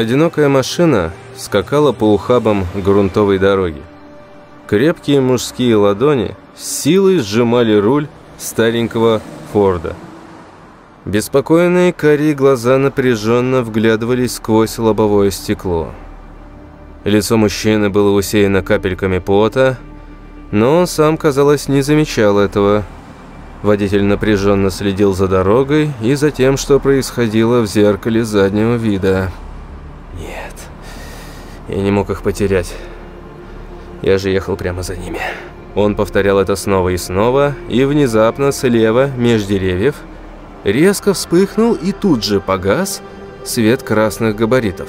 Одинокая машина скакала по ухабам грунтовой дороги. Крепкие мужские ладони с силой сжимали руль старенького Форда. Беспокойные карие глаза напряженно вглядывались сквозь лобовое стекло. Лицо мужчины было усеяно капельками пота, но он сам, казалось, не замечал этого. Водитель напряженно следил за дорогой и за тем, что происходило в зеркале заднего вида. Нет, я не мог их потерять. Я же ехал прямо за ними. Он повторял это снова и снова, и внезапно слева, меж деревьев, резко вспыхнул и тут же погас свет красных габаритов.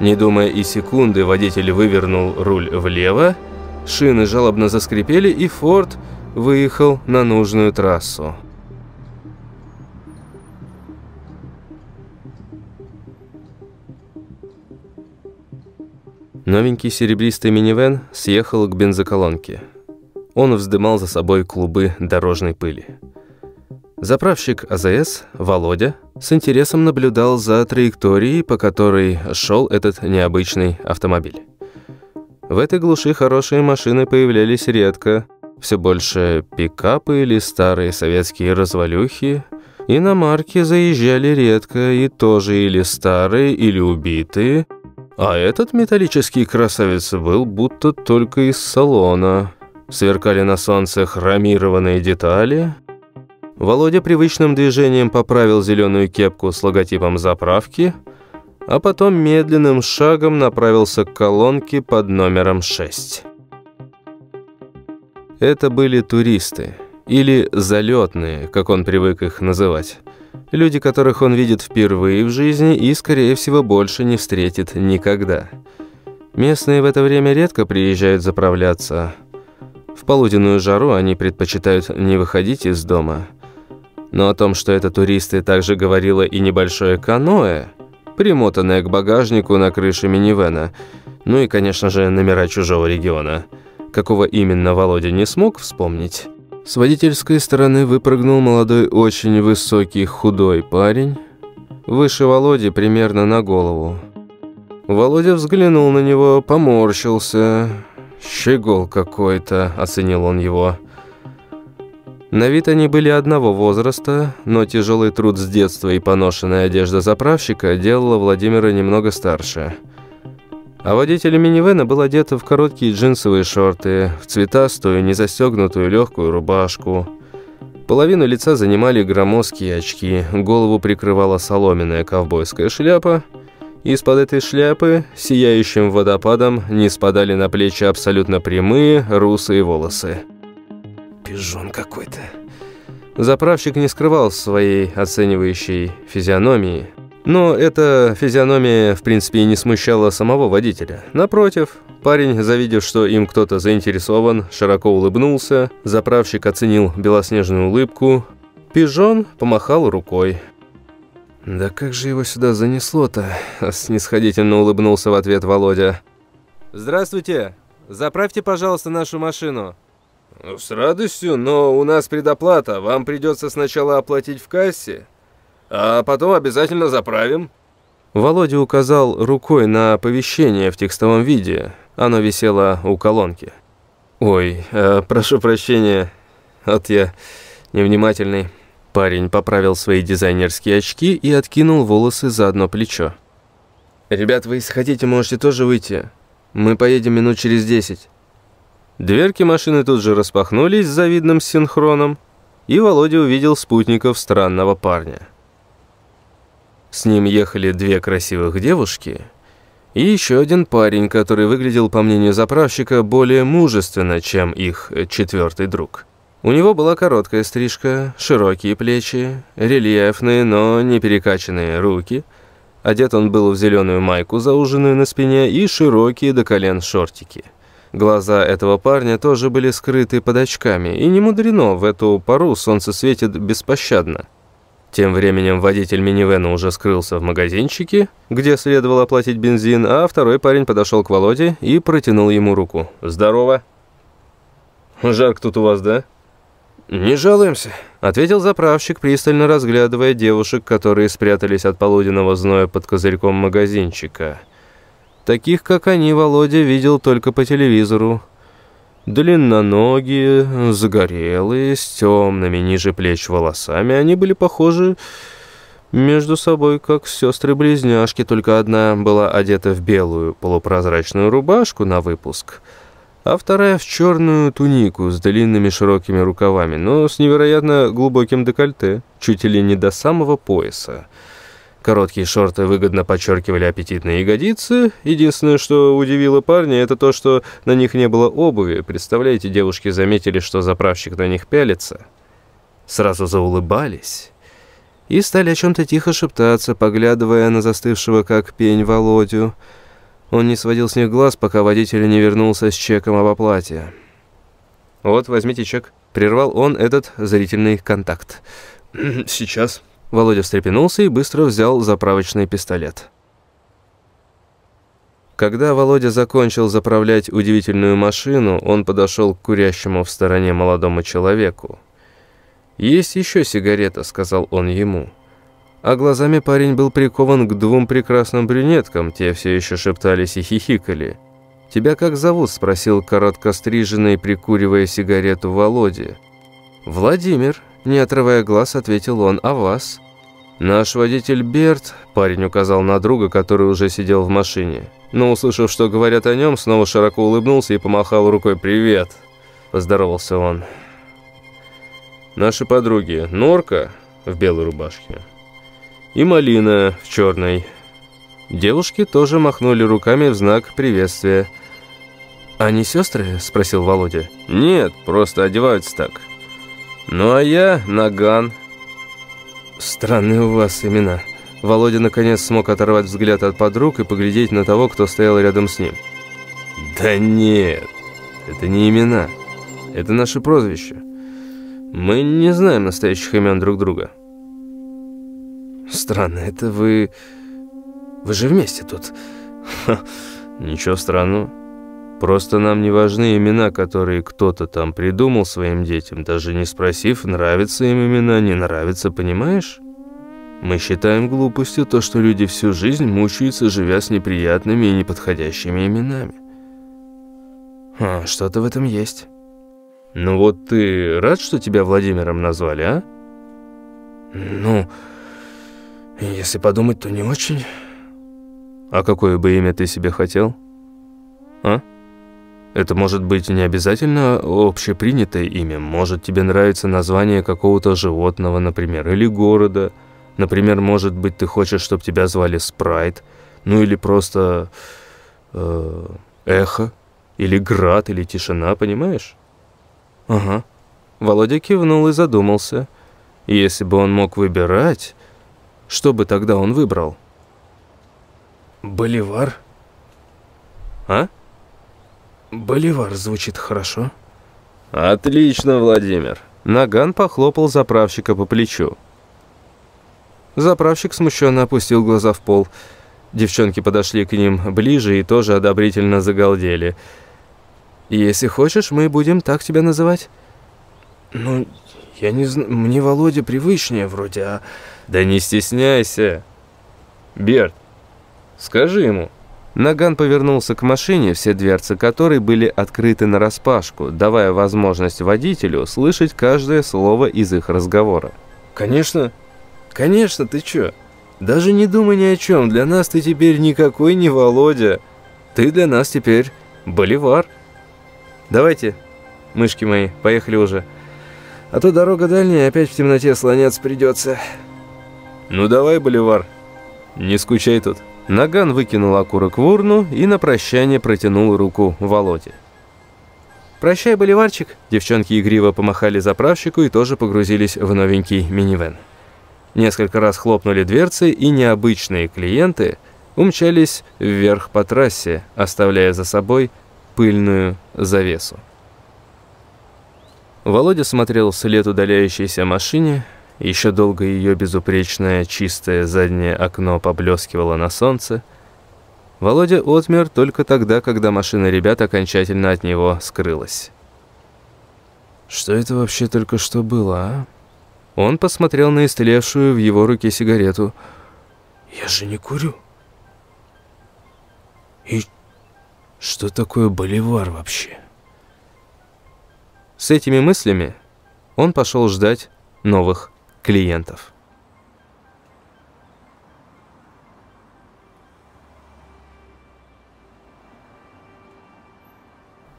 Не думая и секунды, водитель вывернул руль влево, шины жалобно заскрипели, и Форд выехал на нужную трассу. Новенький серебристый минивэн съехал к бензоколонке. Он вздымал за собой клубы дорожной пыли. Заправщик АЗС, Володя, с интересом наблюдал за траекторией, по которой шел этот необычный автомобиль. В этой глуши хорошие машины появлялись редко, все больше пикапы или старые советские развалюхи, иномарки заезжали редко и тоже или старые, или убитые – а этот металлический красавец был будто только из салона. Сверкали на солнце хромированные детали. Володя привычным движением поправил зеленую кепку с логотипом заправки, а потом медленным шагом направился к колонке под номером 6. Это были туристы, или залетные, как он привык их называть. Люди, которых он видит впервые в жизни и, скорее всего, больше не встретит никогда. Местные в это время редко приезжают заправляться. В полуденную жару они предпочитают не выходить из дома. Но о том, что это туристы, также говорило и небольшое каноэ, примотанное к багажнику на крыше минивэна, ну и, конечно же, номера чужого региона. Какого именно Володя не смог вспомнить. С водительской стороны выпрыгнул молодой, очень высокий, худой парень, выше Володи примерно на голову. Володя взглянул на него, поморщился. «Щегол какой-то», — оценил он его. На вид они были одного возраста, но тяжелый труд с детства и поношенная одежда заправщика делала Владимира немного старше — а водитель минивэна был одет в короткие джинсовые шорты, в цветастую, незастегнутую легкую рубашку. Половину лица занимали громоздкие очки, голову прикрывала соломенная ковбойская шляпа. Из-под этой шляпы, сияющим водопадом, не спадали на плечи абсолютно прямые, русые волосы. «Пижон какой-то». Заправщик не скрывал своей оценивающей физиономии – но эта физиономия, в принципе, и не смущала самого водителя. Напротив, парень, завидев, что им кто-то заинтересован, широко улыбнулся, заправщик оценил белоснежную улыбку, пижон помахал рукой. «Да как же его сюда занесло-то?» – снисходительно улыбнулся в ответ Володя. «Здравствуйте! Заправьте, пожалуйста, нашу машину». «С радостью, но у нас предоплата. Вам придется сначала оплатить в кассе, а потом обязательно заправим». Володя указал рукой на оповещение в текстовом виде. Оно висело у колонки. «Ой, э, прошу прощения, вот я невнимательный». Парень поправил свои дизайнерские очки и откинул волосы за одно плечо. «Ребят, вы если хотите, можете тоже выйти. Мы поедем минут через десять». Дверки машины тут же распахнулись с завидным синхроном, и Володя увидел спутников странного парня. С ним ехали две красивых девушки и еще один парень, который выглядел, по мнению заправщика, более мужественно, чем их четвертый друг. У него была короткая стрижка, широкие плечи, рельефные, но не перекачанные руки. Одет он был в зеленую майку, зауженную на спине, и широкие до колен шортики. Глаза этого парня тоже были скрыты под очками, и не мудрено, в эту пару солнце светит беспощадно. Тем временем водитель минивэна уже скрылся в магазинчике, где следовало оплатить бензин, а второй парень подошел к Володе и протянул ему руку. «Здорово!» «Жарко тут у вас, да?» «Не жалуемся», — ответил заправщик, пристально разглядывая девушек, которые спрятались от полуденного зноя под козырьком магазинчика. Таких, как они, Володя видел только по телевизору. Длинноногие, загорелые, с темными ниже плеч волосами, они были похожи между собой, как сестры-близняшки, только одна была одета в белую полупрозрачную рубашку на выпуск — а вторая в черную тунику с длинными широкими рукавами, но с невероятно глубоким декольте, чуть ли не до самого пояса. Короткие шорты выгодно подчеркивали аппетитные ягодицы. Единственное, что удивило парня, это то, что на них не было обуви. Представляете, девушки заметили, что заправщик на них пялится. Сразу заулыбались и стали о чем-то тихо шептаться, поглядывая на застывшего как пень Володю. Он не сводил с них глаз, пока водитель не вернулся с чеком об оплате. «Вот, возьмите чек». Прервал он этот зрительный контакт. «Сейчас». Володя встрепенулся и быстро взял заправочный пистолет. Когда Володя закончил заправлять удивительную машину, он подошел к курящему в стороне молодому человеку. «Есть еще сигарета», — сказал он ему а глазами парень был прикован к двум прекрасным брюнеткам, те все еще шептались и хихикали. «Тебя как зовут?» – спросил короткостриженный, прикуривая сигарету Володе. «Владимир», – не отрывая глаз, ответил он, – «а вас?» «Наш водитель Берт», – парень указал на друга, который уже сидел в машине. Но, услышав, что говорят о нем, снова широко улыбнулся и помахал рукой «Привет», – поздоровался он. «Наши подруги Норка в белой рубашке» и малина в черной. Девушки тоже махнули руками в знак приветствия. «Они сестры?» – спросил Володя. «Нет, просто одеваются так. Ну а я Наган». «Странные у вас имена». Володя наконец смог оторвать взгляд от подруг и поглядеть на того, кто стоял рядом с ним. «Да нет, это не имена. Это наше прозвище. Мы не знаем настоящих имен друг друга». Странно, это вы... Вы же вместе тут. Ха, ничего странного. Просто нам не важны имена, которые кто-то там придумал своим детям, даже не спросив, нравятся им имена, не нравятся, понимаешь? Мы считаем глупостью то, что люди всю жизнь мучаются, живя с неприятными и неподходящими именами. А, что-то в этом есть. Ну вот ты рад, что тебя Владимиром назвали, а? Ну... Если подумать, то не очень. А какое бы имя ты себе хотел? А? Это может быть не обязательно общепринятое имя. Может, тебе нравится название какого-то животного, например, или города. Например, может быть, ты хочешь, чтобы тебя звали Спрайт. Ну или просто э, Эхо. Или Град, или Тишина, понимаешь? Ага. Володя кивнул и задумался. Если бы он мог выбирать... Что бы тогда он выбрал? Боливар. А? Боливар звучит хорошо. Отлично, Владимир. Наган похлопал заправщика по плечу. Заправщик смущенно опустил глаза в пол. Девчонки подошли к ним ближе и тоже одобрительно загалдели. «Если хочешь, мы будем так тебя называть?» «Ну, я не знаю, мне Володя привычнее вроде, а...» «Да не стесняйся!» «Берт, скажи ему!» Наган повернулся к машине, все дверцы которой были открыты нараспашку, давая возможность водителю слышать каждое слово из их разговора. «Конечно, конечно, ты чё? Даже не думай ни о чем, для нас ты теперь никакой не Володя. Ты для нас теперь Боливар. Давайте, мышки мои, поехали уже. А то дорога дальняя, опять в темноте слоняться придется». «Ну давай, Боливар, не скучай тут». Наган выкинул окурок в урну и на прощание протянул руку Володе. «Прощай, Боливарчик!» Девчонки игриво помахали заправщику и тоже погрузились в новенький минивэн. Несколько раз хлопнули дверцы, и необычные клиенты умчались вверх по трассе, оставляя за собой пыльную завесу. Володя смотрел вслед удаляющейся машине, еще долго ее безупречное чистое заднее окно поблескивало на солнце. Володя отмер только тогда, когда машина ребят окончательно от него скрылась. Что это вообще только что было, а? Он посмотрел на истлевшую в его руке сигарету. Я же не курю. И что такое боливар вообще? С этими мыслями он пошел ждать новых клиентов.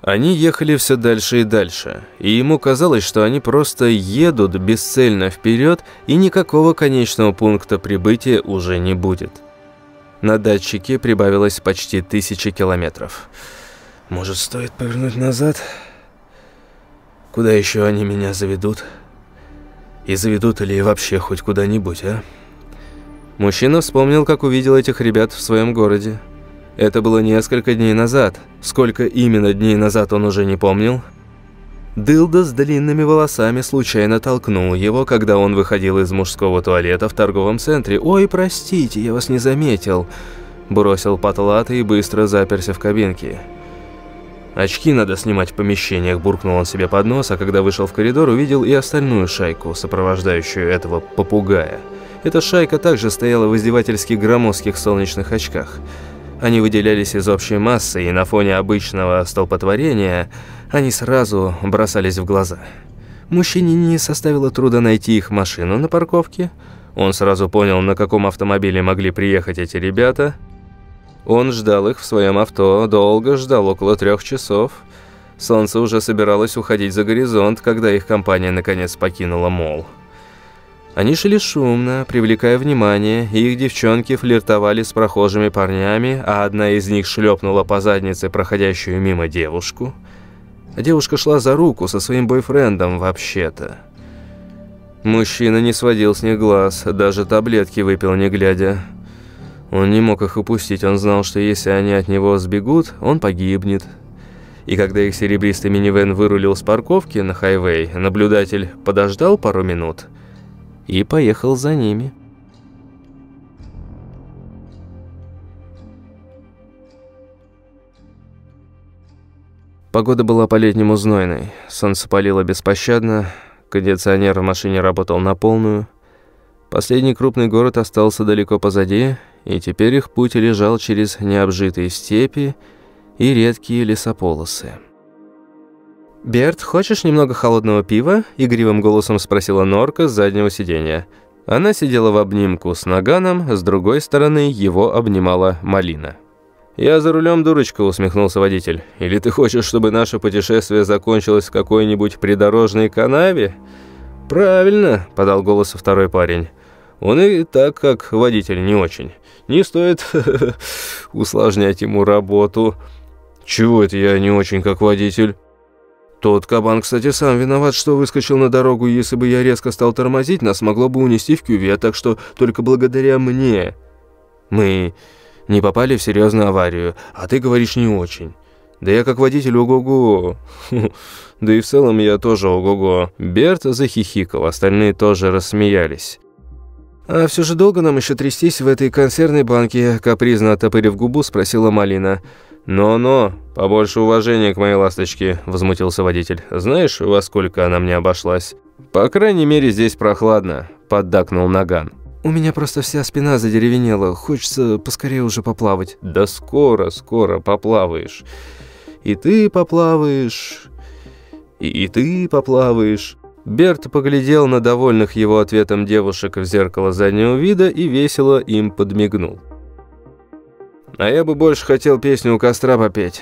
Они ехали все дальше и дальше, и ему казалось, что они просто едут бесцельно вперед, и никакого конечного пункта прибытия уже не будет. На датчике прибавилось почти тысячи километров. Может, стоит повернуть назад? Куда еще они меня заведут? И заведут ли вообще хоть куда-нибудь, а? Мужчина вспомнил, как увидел этих ребят в своем городе. Это было несколько дней назад. Сколько именно дней назад он уже не помнил. Дылда с длинными волосами случайно толкнул его, когда он выходил из мужского туалета в торговом центре. «Ой, простите, я вас не заметил», – бросил Патлата и быстро заперся в кабинке. «Очки надо снимать в помещениях», – буркнул он себе под нос, а когда вышел в коридор, увидел и остальную шайку, сопровождающую этого попугая. Эта шайка также стояла в издевательски громоздких солнечных очках – они выделялись из общей массы, и на фоне обычного столпотворения они сразу бросались в глаза. Мужчине не составило труда найти их машину на парковке. Он сразу понял, на каком автомобиле могли приехать эти ребята. Он ждал их в своем авто, долго ждал, около трех часов. Солнце уже собиралось уходить за горизонт, когда их компания наконец покинула мол. Они шли шумно, привлекая внимание, и их девчонки флиртовали с прохожими парнями, а одна из них шлепнула по заднице проходящую мимо девушку. Девушка шла за руку со своим бойфрендом вообще-то. Мужчина не сводил с них глаз, даже таблетки выпил не глядя. Он не мог их упустить, он знал, что если они от него сбегут, он погибнет. И когда их серебристый минивэн вырулил с парковки на хайвей, наблюдатель подождал пару минут – и поехал за ними. Погода была по-летнему знойной, солнце палило беспощадно, кондиционер в машине работал на полную. Последний крупный город остался далеко позади, и теперь их путь лежал через необжитые степи и редкие лесополосы. «Берт, хочешь немного холодного пива?» – игривым голосом спросила Норка с заднего сиденья. Она сидела в обнимку с Наганом, с другой стороны его обнимала Малина. «Я за рулем, дурочка», – усмехнулся водитель. «Или ты хочешь, чтобы наше путешествие закончилось в какой-нибудь придорожной канаве?» «Правильно», – подал голос второй парень. «Он и так, как водитель, не очень. Не стоит усложнять ему работу». «Чего это я не очень как водитель?» Тот кабан, кстати, сам виноват, что выскочил на дорогу, если бы я резко стал тормозить, нас могло бы унести в кювет, так что только благодаря мне. Мы не попали в серьезную аварию, а ты говоришь не очень. Да я как водитель ого-го. Да и в целом я тоже ого-го. Берт захихикал, остальные тоже рассмеялись. «А все же долго нам еще трястись в этой консервной банке?» Капризно отопырив губу, спросила Малина. «Но-но, побольше уважения к моей ласточке», – возмутился водитель. «Знаешь, во сколько она мне обошлась?» «По крайней мере, здесь прохладно», – поддакнул Наган. «У меня просто вся спина задеревенела, хочется поскорее уже поплавать». «Да скоро, скоро поплаваешь. И ты поплаваешь, и, и ты поплаваешь». Берт поглядел на довольных его ответом девушек в зеркало заднего вида и весело им подмигнул. А я бы больше хотел песню у костра попеть.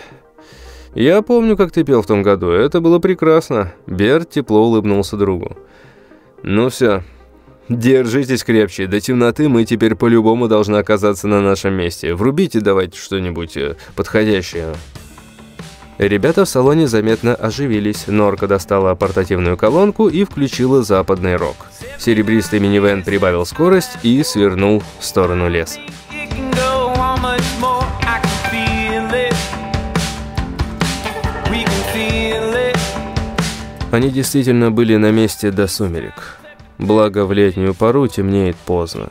Я помню, как ты пел в том году. Это было прекрасно. Берт тепло улыбнулся другу. Ну все, держитесь крепче. До темноты мы теперь по-любому должны оказаться на нашем месте. Врубите давайте что-нибудь э, подходящее. Ребята в салоне заметно оживились. Норка достала портативную колонку и включила западный рок. Серебристый минивэн прибавил скорость и свернул в сторону леса. Они действительно были на месте до сумерек. Благо, в летнюю пору темнеет поздно.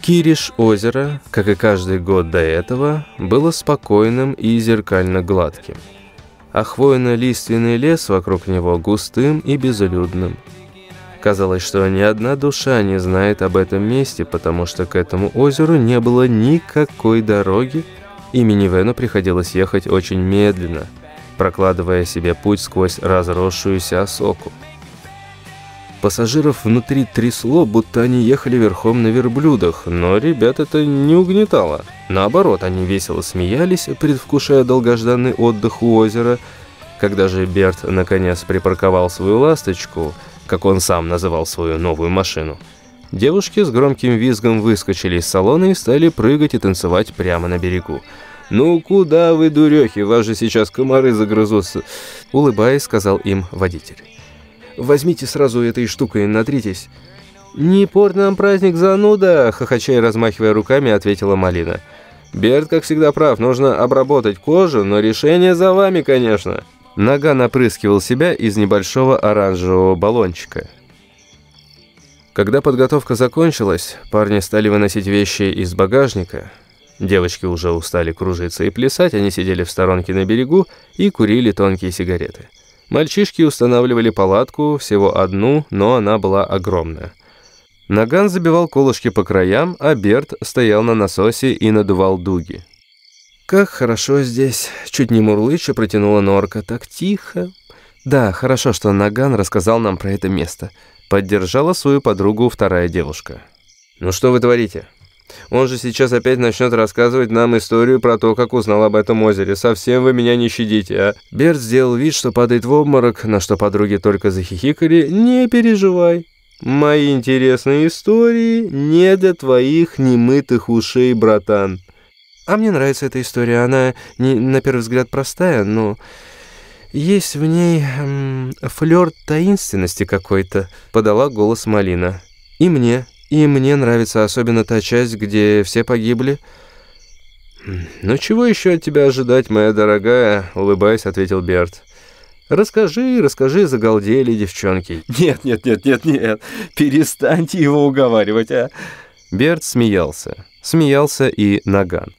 Кириш озеро, как и каждый год до этого, было спокойным и зеркально гладким. А хвойно-лиственный лес вокруг него густым и безлюдным. Казалось, что ни одна душа не знает об этом месте, потому что к этому озеру не было никакой дороги, и минивену приходилось ехать очень медленно, прокладывая себе путь сквозь разросшуюся осоку. Пассажиров внутри трясло, будто они ехали верхом на верблюдах, но ребят это не угнетало. Наоборот, они весело смеялись, предвкушая долгожданный отдых у озера. Когда же Берт наконец припарковал свою «ласточку», как он сам называл свою новую машину, девушки с громким визгом выскочили из салона и стали прыгать и танцевать прямо на берегу. «Ну куда вы, дурехи, вас же сейчас комары загрызутся!» Улыбаясь, сказал им водитель. Возьмите сразу этой штукой, натритесь». «Не порт нам праздник, зануда!» — хохоча и размахивая руками, ответила Малина. «Берт, как всегда, прав. Нужно обработать кожу, но решение за вами, конечно». Нога напрыскивал себя из небольшого оранжевого баллончика. Когда подготовка закончилась, парни стали выносить вещи из багажника. Девочки уже устали кружиться и плясать, они сидели в сторонке на берегу и курили тонкие сигареты. Мальчишки устанавливали палатку, всего одну, но она была огромная. Наган забивал колышки по краям, а Берт стоял на насосе и надувал дуги. «Как хорошо здесь!» — чуть не мурлыча протянула Норка. «Так тихо!» «Да, хорошо, что Наган рассказал нам про это место». Поддержала свою подругу вторая девушка. «Ну что вы творите?» Он же сейчас опять начнет рассказывать нам историю про то, как узнал об этом озере. Совсем вы меня не щадите, а?» Берт сделал вид, что падает в обморок, на что подруги только захихикали. «Не переживай. Мои интересные истории не для твоих немытых ушей, братан». «А мне нравится эта история. Она, не, на первый взгляд, простая, но...» «Есть в ней флёр таинственности какой-то», — подала голос Малина. «И мне». И мне нравится особенно та часть, где все погибли. «Ну чего еще от тебя ожидать, моя дорогая?» — улыбаясь, ответил Берт. «Расскажи, расскажи, загалдели девчонки». «Нет, нет, нет, нет, нет, перестаньте его уговаривать, а!» Берт смеялся. Смеялся и Наган.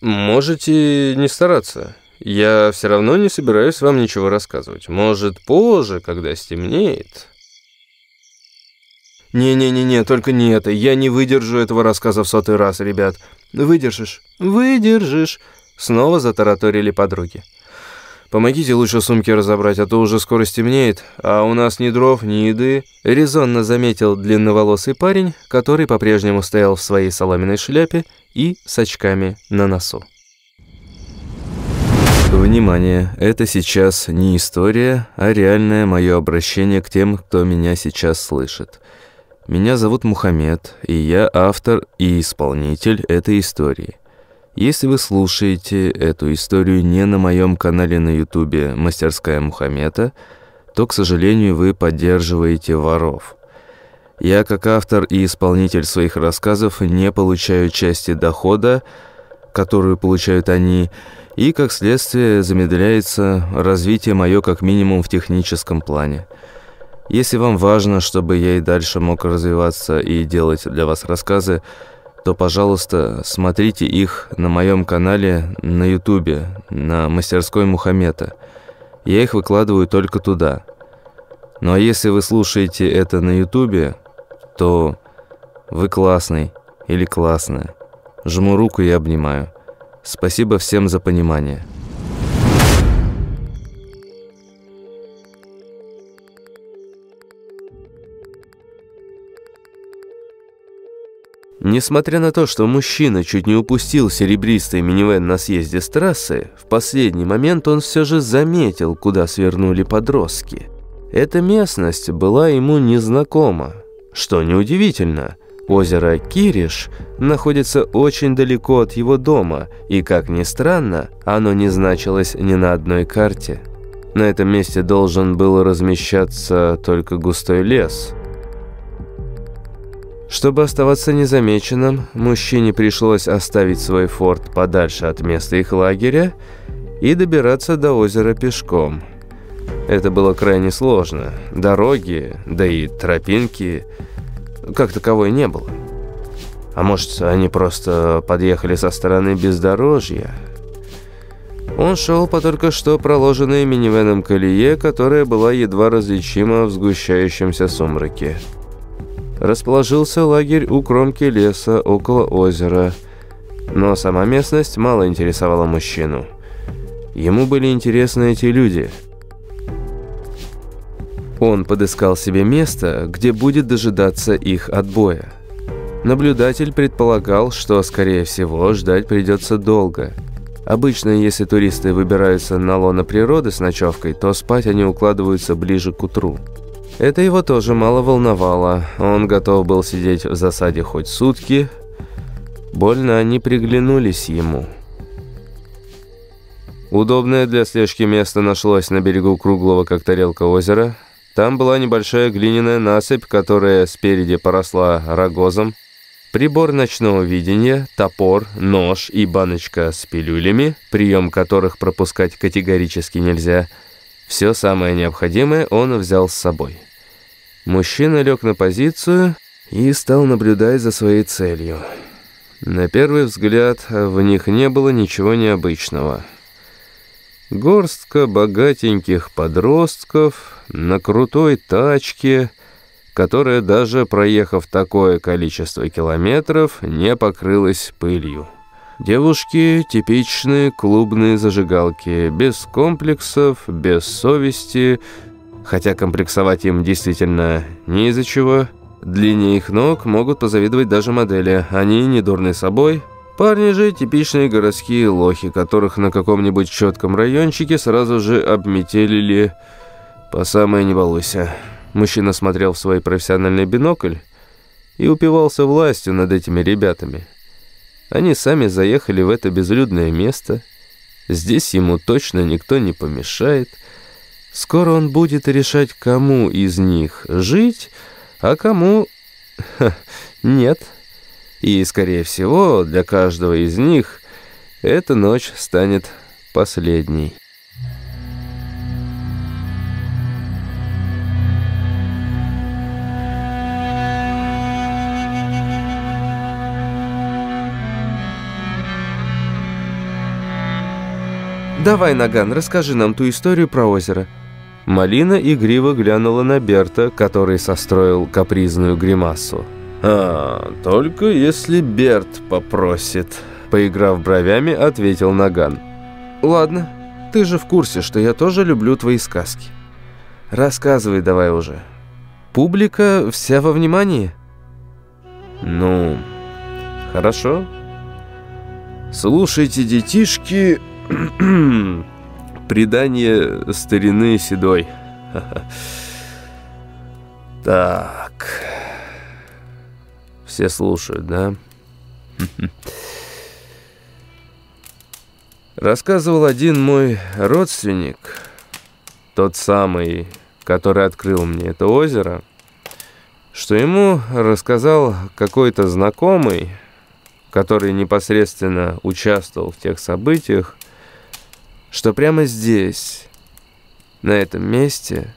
«Можете не стараться. Я все равно не собираюсь вам ничего рассказывать. Может, позже, когда стемнеет...» «Не-не-не-не, только не это. Я не выдержу этого рассказа в сотый раз, ребят». «Выдержишь, выдержишь», — снова затараторили подруги. «Помогите лучше сумки разобрать, а то уже скоро стемнеет, а у нас ни дров, ни еды», — резонно заметил длинноволосый парень, который по-прежнему стоял в своей соломенной шляпе и с очками на носу. Внимание, это сейчас не история, а реальное мое обращение к тем, кто меня сейчас слышит. Меня зовут Мухаммед, и я автор и исполнитель этой истории. Если вы слушаете эту историю не на моем канале на ютубе «Мастерская Мухаммеда», то, к сожалению, вы поддерживаете воров. Я, как автор и исполнитель своих рассказов, не получаю части дохода, которую получают они, и, как следствие, замедляется развитие мое как минимум в техническом плане. Если вам важно, чтобы я и дальше мог развиваться и делать для вас рассказы, то, пожалуйста, смотрите их на моем канале на ютубе, на мастерской Мухаммеда. Я их выкладываю только туда. Ну а если вы слушаете это на ютубе, то вы классный или классная. Жму руку и обнимаю. Спасибо всем за понимание. Несмотря на то, что мужчина чуть не упустил серебристый минивэн на съезде с трассы, в последний момент он все же заметил, куда свернули подростки. Эта местность была ему незнакома. Что неудивительно, озеро Кириш находится очень далеко от его дома, и, как ни странно, оно не значилось ни на одной карте. На этом месте должен был размещаться только густой лес – чтобы оставаться незамеченным, мужчине пришлось оставить свой форт подальше от места их лагеря и добираться до озера пешком. Это было крайне сложно. Дороги, да и тропинки как таковой не было. А может, они просто подъехали со стороны бездорожья? Он шел по только что проложенной минивеном колее, которая была едва различима в сгущающемся сумраке. Расположился лагерь у кромки леса около озера, но сама местность мало интересовала мужчину. Ему были интересны эти люди. Он подыскал себе место, где будет дожидаться их отбоя. Наблюдатель предполагал, что, скорее всего, ждать придется долго – Обычно, если туристы выбираются на лоно природы с ночевкой, то спать они укладываются ближе к утру. Это его тоже мало волновало. Он готов был сидеть в засаде хоть сутки. Больно они приглянулись ему. Удобное для слежки место нашлось на берегу круглого, как тарелка озера. Там была небольшая глиняная насыпь, которая спереди поросла рогозом, Прибор ночного видения, топор, нож и баночка с пилюлями, прием которых пропускать категорически нельзя. Все самое необходимое он взял с собой. Мужчина лег на позицию и стал наблюдать за своей целью. На первый взгляд в них не было ничего необычного. Горстка богатеньких подростков на крутой тачке – которая даже проехав такое количество километров, не покрылась пылью. Девушки – типичные клубные зажигалки, без комплексов, без совести, хотя комплексовать им действительно не из-за чего. Длине их ног могут позавидовать даже модели, они не дурны собой. Парни же – типичные городские лохи, которых на каком-нибудь четком райончике сразу же обметелили по самое не балуйся. Мужчина смотрел в свой профессиональный бинокль и упивался властью над этими ребятами. Они сами заехали в это безлюдное место. Здесь ему точно никто не помешает. Скоро он будет решать, кому из них жить, а кому Ха, нет. И, скорее всего, для каждого из них эта ночь станет последней. «Давай, Наган, расскажи нам ту историю про озеро». Малина игриво глянула на Берта, который состроил капризную гримасу. «А, только если Берт попросит», — поиграв бровями, ответил Наган. «Ладно, ты же в курсе, что я тоже люблю твои сказки. Рассказывай давай уже. Публика вся во внимании?» «Ну, хорошо. Слушайте, детишки...» Предание старины седой. Так. Все слушают, да? Рассказывал один мой родственник, тот самый, который открыл мне это озеро, что ему рассказал какой-то знакомый, который непосредственно участвовал в тех событиях, что прямо здесь, на этом месте,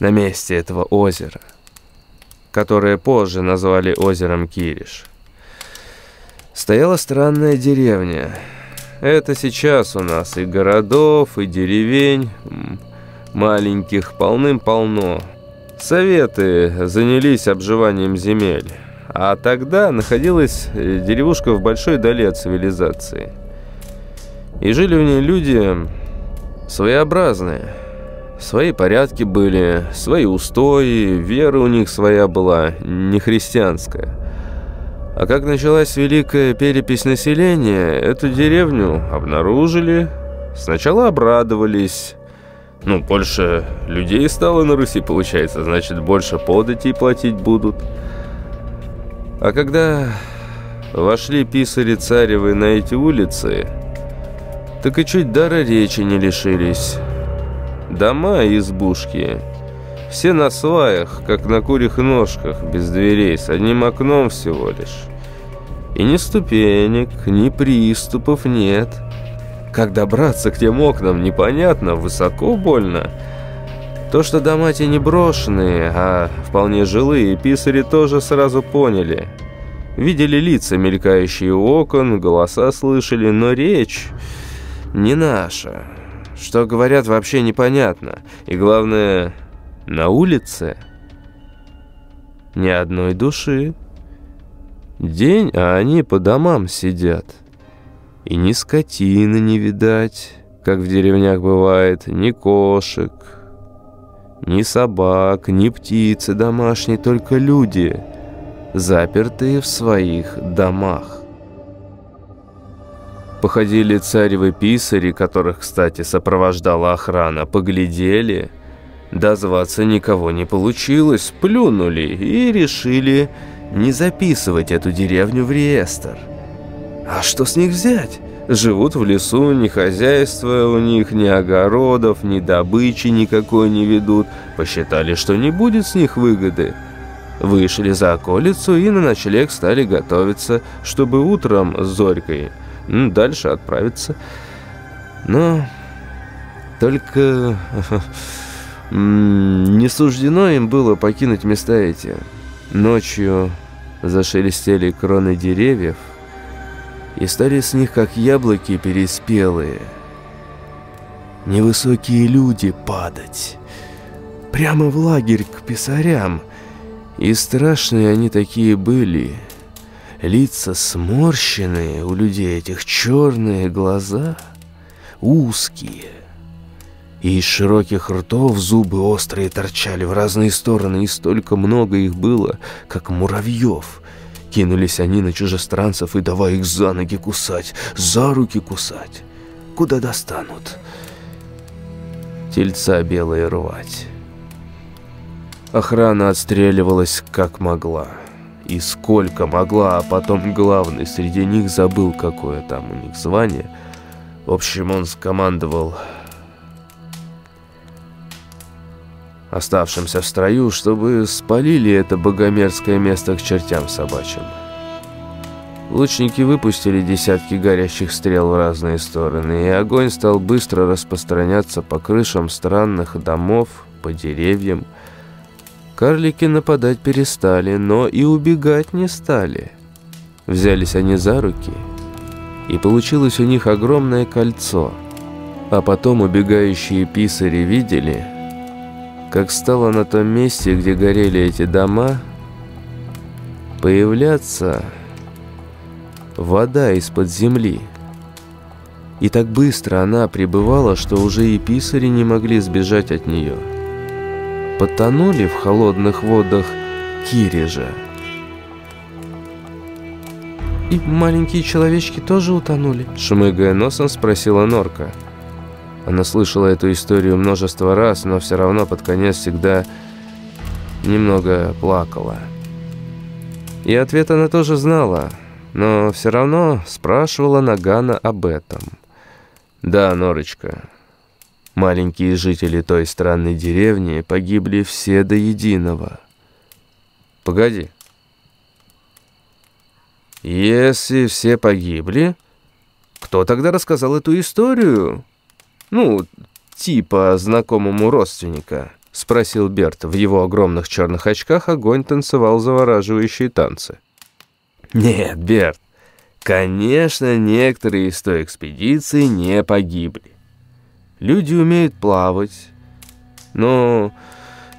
на месте этого озера, которое позже назвали озером Кириш, стояла странная деревня. Это сейчас у нас и городов, и деревень маленьких полным-полно. Советы занялись обживанием земель, а тогда находилась деревушка в большой дали от цивилизации – и жили в ней люди своеобразные. Свои порядки были, свои устои, вера у них своя была, не христианская. А как началась великая перепись населения, эту деревню обнаружили, сначала обрадовались. Ну, больше людей стало на Руси, получается, значит, больше податей платить будут. А когда вошли писари царевы на эти улицы так и чуть дара речи не лишились. Дома и избушки. Все на сваях, как на курьих ножках, без дверей, с одним окном всего лишь. И ни ступенек, ни приступов нет. Как добраться к тем окнам, непонятно, высоко больно. То, что дома те не брошенные, а вполне жилые, писари тоже сразу поняли. Видели лица, мелькающие у окон, голоса слышали, но речь... не наша. Что говорят, вообще непонятно. И главное, на улице ни одной души. День, а они по домам сидят. И ни скотины не видать, как в деревнях бывает, ни кошек, ни собак, ни птицы домашние, только люди, запертые в своих домах. Походили царевы писари, которых, кстати, сопровождала охрана, поглядели. Дозваться никого не получилось, плюнули и решили не записывать эту деревню в реестр. А что с них взять? Живут в лесу, ни хозяйства у них, ни огородов, ни добычи никакой не ведут. Посчитали, что не будет с них выгоды. Вышли за околицу и на ночлег стали готовиться, чтобы утром с Зорькой дальше отправиться. Но только не суждено им было покинуть места эти. Ночью зашелестели кроны деревьев, и стали с них, как яблоки переспелые, невысокие люди падать, прямо в лагерь к писарям, и страшные они такие были — Лица сморщенные у людей этих, черные глаза узкие. И из широких ртов зубы острые торчали в разные стороны, и столько много их было, как муравьев. Кинулись они на чужестранцев и давай их за ноги кусать, за руки кусать. Куда достанут? Тельца белые рвать. Охрана отстреливалась как могла и сколько могла, а потом главный среди них забыл, какое там у них звание. В общем, он скомандовал оставшимся в строю, чтобы спалили это богомерзкое место к чертям собачьим. Лучники выпустили десятки горящих стрел в разные стороны, и огонь стал быстро распространяться по крышам странных домов, по деревьям, Карлики нападать перестали, но и убегать не стали. Взялись они за руки, и получилось у них огромное кольцо. А потом убегающие писари видели, как стало на том месте, где горели эти дома, появляться вода из-под земли. И так быстро она пребывала, что уже и писари не могли сбежать от нее потонули в холодных водах Кирижа. «И маленькие человечки тоже утонули?» Шмыгая носом, спросила Норка. Она слышала эту историю множество раз, но все равно под конец всегда немного плакала. И ответ она тоже знала, но все равно спрашивала Нагана об этом. «Да, Норочка, Маленькие жители той странной деревни погибли все до единого. Погоди. Если все погибли, кто тогда рассказал эту историю? Ну, типа знакомому родственника, спросил Берт. В его огромных черных очках огонь танцевал завораживающие танцы. Нет, Берт, конечно, некоторые из той экспедиции не погибли. Люди умеют плавать, но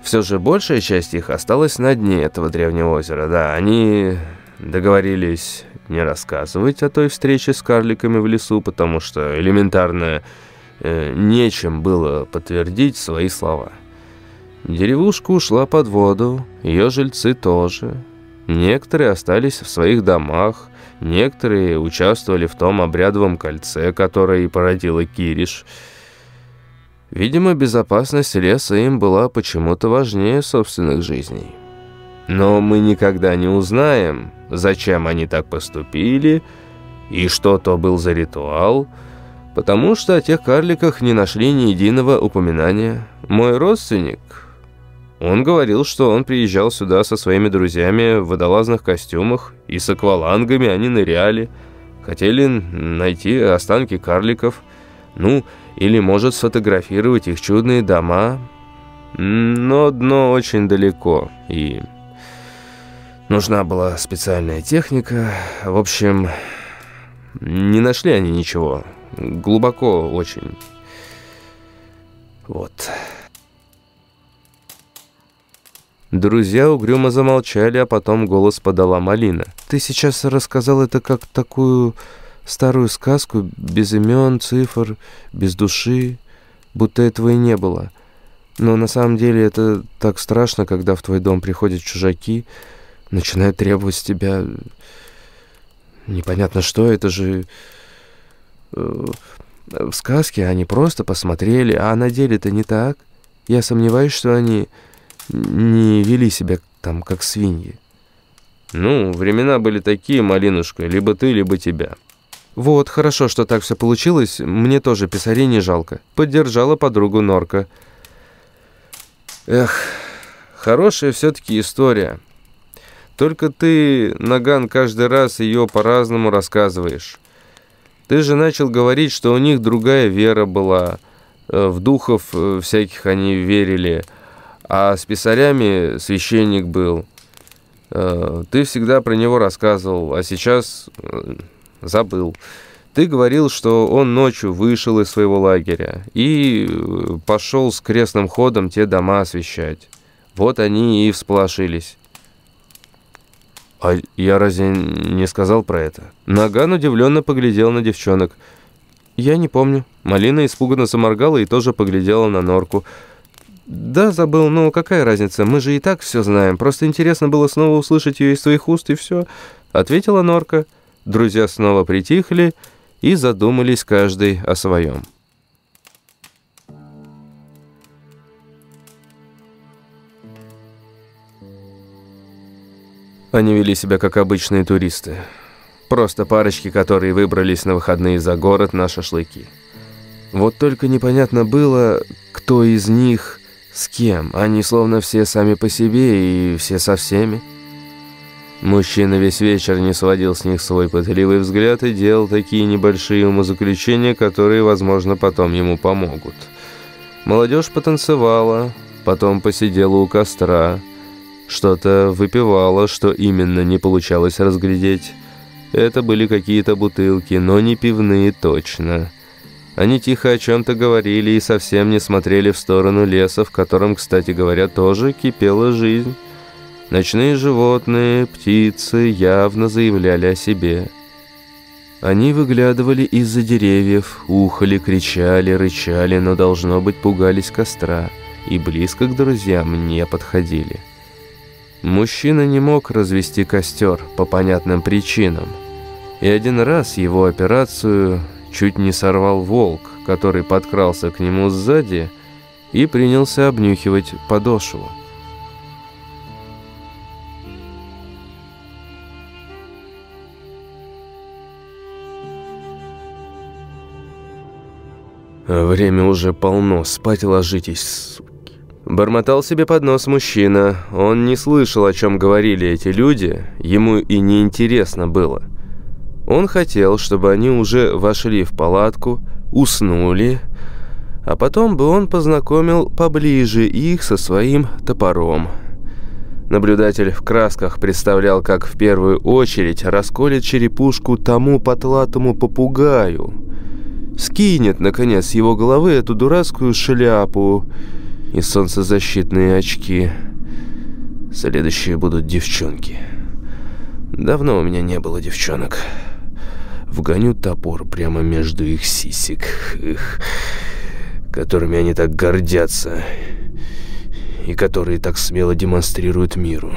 все же большая часть их осталась на дне этого древнего озера. Да, они договорились не рассказывать о той встрече с карликами в лесу, потому что элементарно э, нечем было подтвердить свои слова. Деревушка ушла под воду, ее жильцы тоже. Некоторые остались в своих домах, некоторые участвовали в том обрядовом кольце, которое и породило Кириш – Видимо, безопасность леса им была почему-то важнее собственных жизней. Но мы никогда не узнаем, зачем они так поступили и что то был за ритуал, потому что о тех карликах не нашли ни единого упоминания. Мой родственник, он говорил, что он приезжал сюда со своими друзьями в водолазных костюмах, и с аквалангами они ныряли, хотели найти останки карликов, ну, или может сфотографировать их чудные дома. Но дно очень далеко, и нужна была специальная техника. В общем, не нашли они ничего. Глубоко очень. Вот. Друзья угрюмо замолчали, а потом голос подала Малина. «Ты сейчас рассказал это как такую старую сказку, без имен, цифр, без души, будто этого и не было. Но на самом деле это так страшно, когда в твой дом приходят чужаки, начинают требовать с тебя... Непонятно что, это же... Э, в сказке они просто посмотрели, а на деле-то не так. Я сомневаюсь, что они не вели себя там как свиньи. Ну, времена были такие, малинушка, либо ты, либо тебя. Вот, хорошо, что так все получилось, мне тоже писарей не жалко. Поддержала подругу Норка. Эх, хорошая все-таки история. Только ты, Наган, каждый раз ее по-разному рассказываешь. Ты же начал говорить, что у них другая вера была, э, в духов э, всяких они верили, а с писарями священник был. Э, ты всегда про него рассказывал, а сейчас забыл. Ты говорил, что он ночью вышел из своего лагеря и пошел с крестным ходом те дома освещать. Вот они и всполошились. «А я разве не сказал про это?» Наган удивленно поглядел на девчонок. «Я не помню». Малина испуганно заморгала и тоже поглядела на норку. «Да, забыл, но какая разница? Мы же и так все знаем. Просто интересно было снова услышать ее из твоих уст, и все», — ответила норка. Друзья снова притихли и задумались каждый о своем. Они вели себя как обычные туристы. Просто парочки, которые выбрались на выходные за город на шашлыки. Вот только непонятно было, кто из них с кем. Они словно все сами по себе и все со всеми. Мужчина весь вечер не сводил с них свой пытливый взгляд и делал такие небольшие умозаключения, которые, возможно, потом ему помогут. Молодежь потанцевала, потом посидела у костра, что-то выпивало, что именно не получалось разглядеть. Это были какие-то бутылки, но не пивные точно. Они тихо о чем-то говорили и совсем не смотрели в сторону леса, в котором, кстати говоря, тоже кипела жизнь. Ночные животные, птицы явно заявляли о себе. Они выглядывали из-за деревьев, ухали, кричали, рычали, но, должно быть, пугались костра и близко к друзьям не подходили. Мужчина не мог развести костер по понятным причинам. И один раз его операцию чуть не сорвал волк, который подкрался к нему сзади и принялся обнюхивать подошву. «Время уже полно, спать ложитесь, Бормотал себе под нос мужчина. Он не слышал, о чем говорили эти люди, ему и не интересно было. Он хотел, чтобы они уже вошли в палатку, уснули, а потом бы он познакомил поближе их со своим топором. Наблюдатель в красках представлял, как в первую очередь расколет черепушку тому потлатому попугаю. Скинет, наконец, его головы эту дурацкую шляпу и солнцезащитные очки. Следующие будут девчонки. Давно у меня не было девчонок. Вгоню топор прямо между их сисек, их, которыми они так гордятся и которые так смело демонстрируют миру.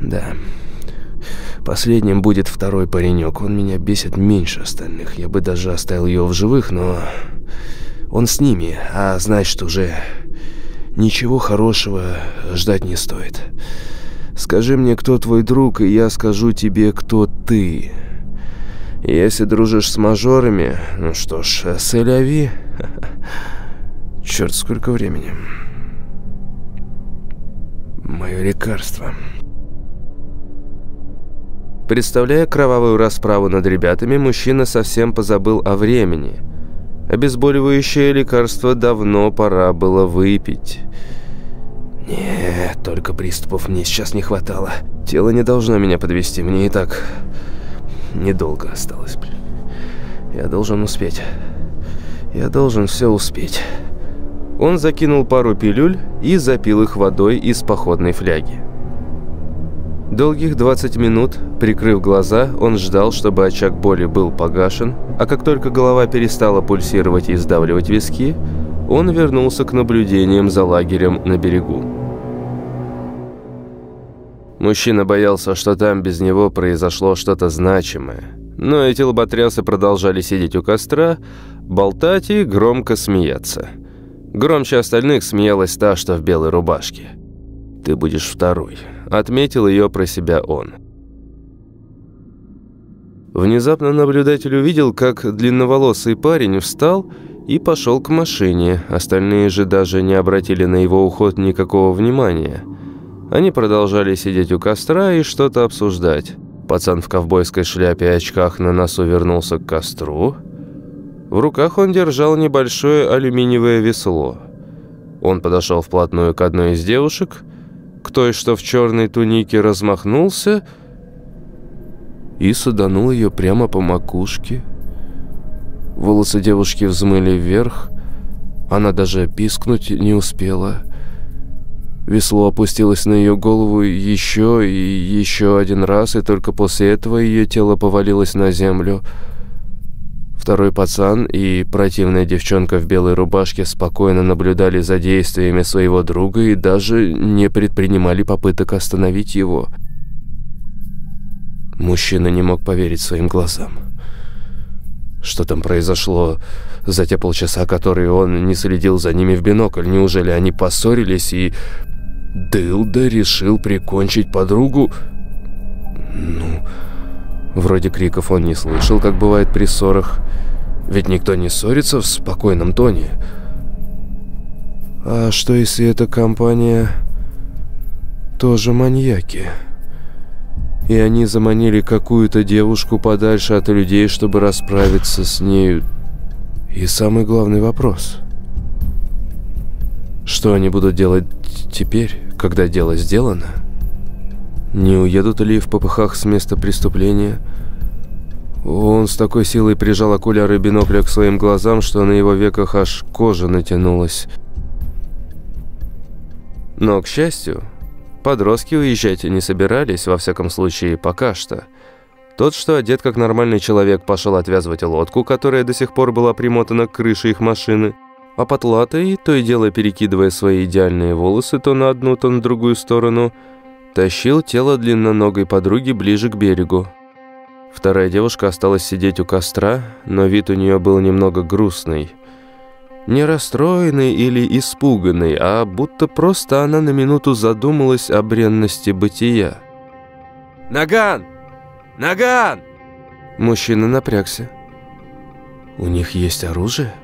Да. Последним будет второй паренек. Он меня бесит меньше остальных. Я бы даже оставил его в живых, но... Он с ними, а значит уже ничего хорошего ждать не стоит. Скажи мне, кто твой друг, и я скажу тебе, кто ты. Если дружишь с мажорами, ну что ж, сэляви. Черт, сколько времени. Мое лекарство. Представляя кровавую расправу над ребятами, мужчина совсем позабыл о времени – Обезболивающее лекарство давно пора было выпить. Нет, только приступов мне сейчас не хватало. Тело не должно меня подвести, мне и так недолго осталось. Я должен успеть. Я должен все успеть. Он закинул пару пилюль и запил их водой из походной фляги. Долгих 20 минут, прикрыв глаза, он ждал, чтобы очаг боли был погашен, а как только голова перестала пульсировать и сдавливать виски, он вернулся к наблюдениям за лагерем на берегу. Мужчина боялся, что там без него произошло что-то значимое. Но эти лоботрясы продолжали сидеть у костра, болтать и громко смеяться. Громче остальных смеялась та, что в белой рубашке. «Ты будешь второй», — отметил ее про себя он. Внезапно наблюдатель увидел, как длинноволосый парень встал и пошел к машине. Остальные же даже не обратили на его уход никакого внимания. Они продолжали сидеть у костра и что-то обсуждать. Пацан в ковбойской шляпе и очках на носу вернулся к костру. В руках он держал небольшое алюминиевое весло. Он подошел вплотную к одной из девушек, к той, что в черной тунике, размахнулся и саданул ее прямо по макушке. Волосы девушки взмыли вверх, она даже пискнуть не успела. Весло опустилось на ее голову еще и еще один раз, и только после этого ее тело повалилось на землю – Второй пацан и противная девчонка в белой рубашке спокойно наблюдали за действиями своего друга и даже не предпринимали попыток остановить его. Мужчина не мог поверить своим глазам. Что там произошло за те полчаса, которые он не следил за ними в бинокль? Неужели они поссорились и... Дылда решил прикончить подругу? Ну... Вроде криков он не слышал, как бывает при ссорах. Ведь никто не ссорится в спокойном тоне. А что если эта компания тоже маньяки? И они заманили какую-то девушку подальше от людей, чтобы расправиться с нею. И самый главный вопрос. Что они будут делать теперь, когда дело сделано? Не уедут ли в попыхах с места преступления? Он с такой силой прижал окуляры бинокля к своим глазам, что на его веках аж кожа натянулась. Но, к счастью, подростки уезжать не собирались, во всяком случае, пока что. Тот, что одет как нормальный человек, пошел отвязывать лодку, которая до сих пор была примотана к крыше их машины, а потлатый, то и дело перекидывая свои идеальные волосы то на одну, то на другую сторону – Тащил тело длинноногой подруги ближе к берегу. Вторая девушка осталась сидеть у костра, но вид у нее был немного грустный. Не расстроенный или испуганный, а будто просто она на минуту задумалась о бренности бытия. «Наган! Наган!» Мужчина напрягся. «У них есть оружие?»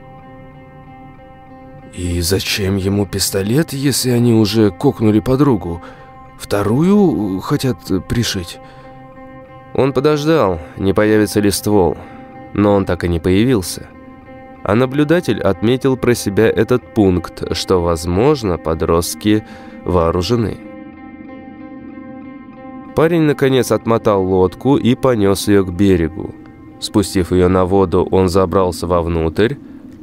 «И зачем ему пистолет, если они уже кокнули подругу?» Вторую хотят пришить. Он подождал, не появится ли ствол, но он так и не появился. А наблюдатель отметил про себя этот пункт, что, возможно, подростки вооружены. Парень, наконец, отмотал лодку и понес ее к берегу. Спустив ее на воду, он забрался вовнутрь.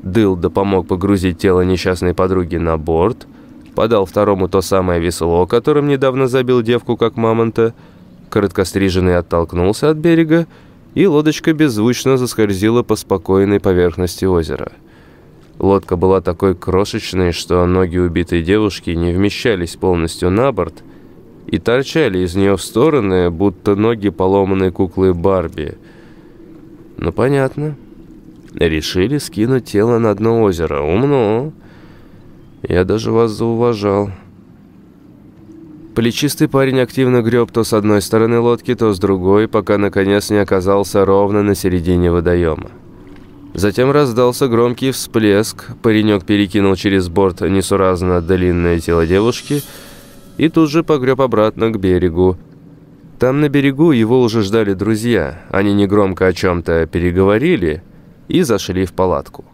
Дылда помог погрузить тело несчастной подруги на борт – подал второму то самое весло, которым недавно забил девку как мамонта. Короткостриженный оттолкнулся от берега, и лодочка беззвучно заскользила по спокойной поверхности озера. Лодка была такой крошечной, что ноги убитой девушки не вмещались полностью на борт и торчали из нее в стороны, будто ноги поломанной куклы Барби. Ну, понятно. Решили скинуть тело на дно озера. Умно. Я даже вас зауважал. Плечистый парень активно греб то с одной стороны лодки, то с другой, пока наконец не оказался ровно на середине водоема. Затем раздался громкий всплеск, паренек перекинул через борт несуразно длинное тело девушки и тут же погреб обратно к берегу. Там на берегу его уже ждали друзья, они негромко о чем-то переговорили и зашли в палатку.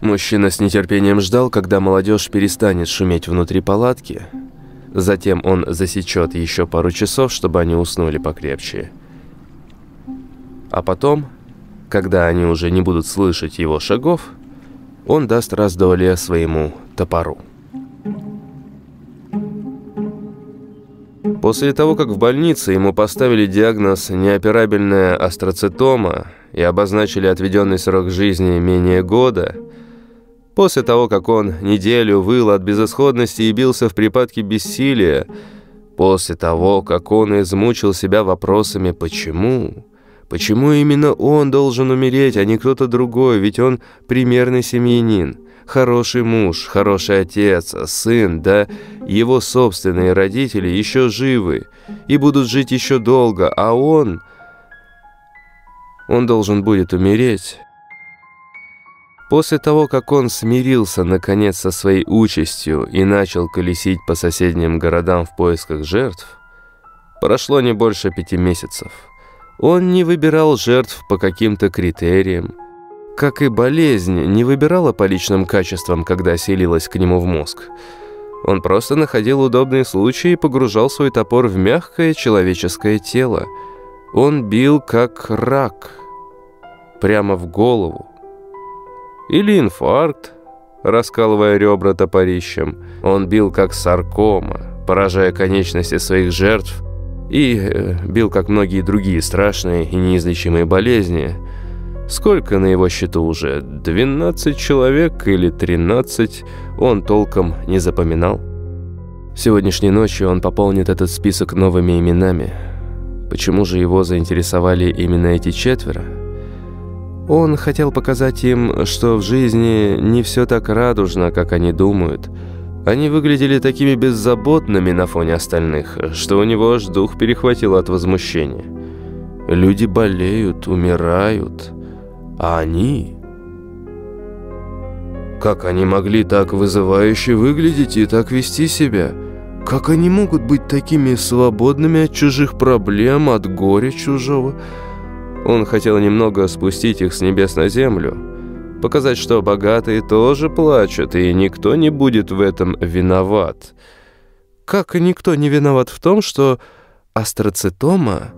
Мужчина с нетерпением ждал, когда молодежь перестанет шуметь внутри палатки. Затем он засечет еще пару часов, чтобы они уснули покрепче. А потом когда они уже не будут слышать его шагов, он даст раздолье своему топору. После того, как в больнице ему поставили диагноз неоперабельная астроцитома и обозначили отведенный срок жизни менее года, после того, как он неделю выл от безысходности и бился в припадке бессилия, после того, как он измучил себя вопросами «почему?», Почему именно он должен умереть, а не кто-то другой, ведь он примерный семьянин? Хороший муж, хороший отец, сын, да его собственные родители еще живы и будут жить еще долго, а он... Он должен будет умереть. После того, как он смирился наконец со своей участью и начал колесить по соседним городам в поисках жертв, прошло не больше пяти месяцев. Он не выбирал жертв по каким-то критериям, как и болезнь не выбирала по личным качествам, когда селилась к нему в мозг. Он просто находил удобные случаи и погружал свой топор в мягкое человеческое тело. Он бил как рак, прямо в голову. Или инфаркт, раскалывая ребра топорищем. Он бил как саркома, поражая конечности своих жертв, и э, бил как многие другие страшные и неизлечимые болезни – Сколько на его счету уже? 12 человек или 13? Он толком не запоминал. Сегодняшней ночью он пополнит этот список новыми именами. Почему же его заинтересовали именно эти четверо? Он хотел показать им, что в жизни не все так радужно, как они думают. Они выглядели такими беззаботными на фоне остальных, что у него аж дух перехватил от возмущения. Люди болеют, умирают, а они... Как они могли так вызывающе выглядеть и так вести себя? Как они могут быть такими свободными от чужих проблем, от горя чужого? Он хотел немного спустить их с небес на землю, показать, что богатые тоже плачут, и никто не будет в этом виноват. Как никто не виноват в том, что астроцитома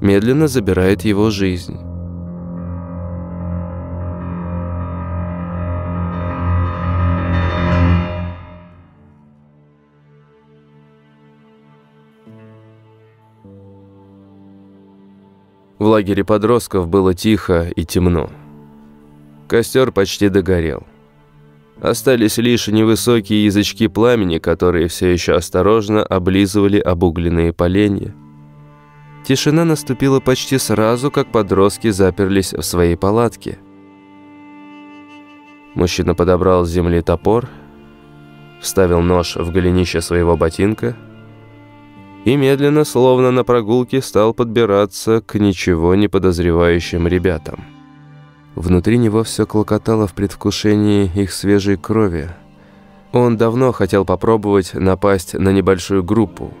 медленно забирает его жизнь. В лагере подростков было тихо и темно. Костер почти догорел. Остались лишь невысокие язычки пламени, которые все еще осторожно облизывали обугленные поленья. Тишина наступила почти сразу, как подростки заперлись в своей палатке. Мужчина подобрал с земли топор, вставил нож в голенище своего ботинка – и медленно, словно на прогулке, стал подбираться к ничего не подозревающим ребятам. Внутри него все клокотало в предвкушении их свежей крови. Он давно хотел попробовать напасть на небольшую группу.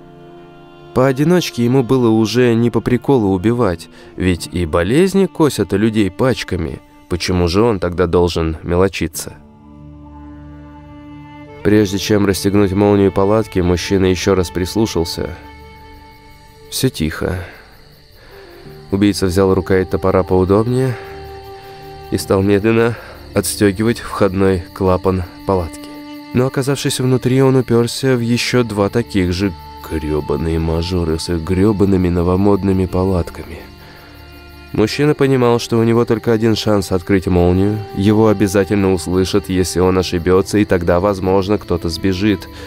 Поодиночке ему было уже не по приколу убивать, ведь и болезни косят людей пачками. Почему же он тогда должен мелочиться? Прежде чем расстегнуть молнию палатки, мужчина еще раз прислушался – все тихо. Убийца взял рукоять топора поудобнее и стал медленно отстегивать входной клапан палатки. Но оказавшись внутри, он уперся в еще два таких же гребаные мажоры с их гребаными новомодными палатками. Мужчина понимал, что у него только один шанс открыть молнию. Его обязательно услышат, если он ошибется, и тогда, возможно, кто-то сбежит –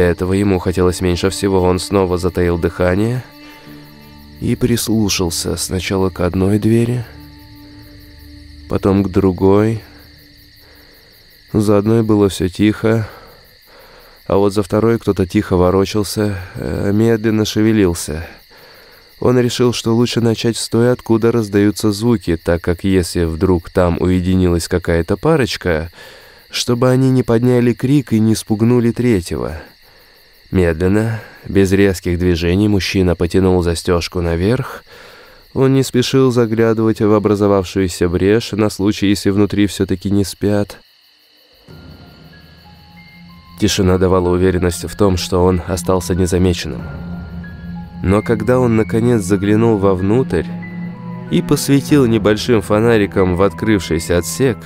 этого ему хотелось меньше всего. Он снова затаил дыхание и прислушался сначала к одной двери, потом к другой. За одной было все тихо, а вот за второй кто-то тихо ворочался, э, медленно шевелился. Он решил, что лучше начать с той, откуда раздаются звуки, так как если вдруг там уединилась какая-то парочка, чтобы они не подняли крик и не спугнули третьего — Медленно, без резких движений, мужчина потянул застежку наверх. Он не спешил заглядывать в образовавшуюся брешь на случай, если внутри все-таки не спят. Тишина давала уверенность в том, что он остался незамеченным. Но когда он, наконец, заглянул вовнутрь и посветил небольшим фонариком в открывшийся отсек,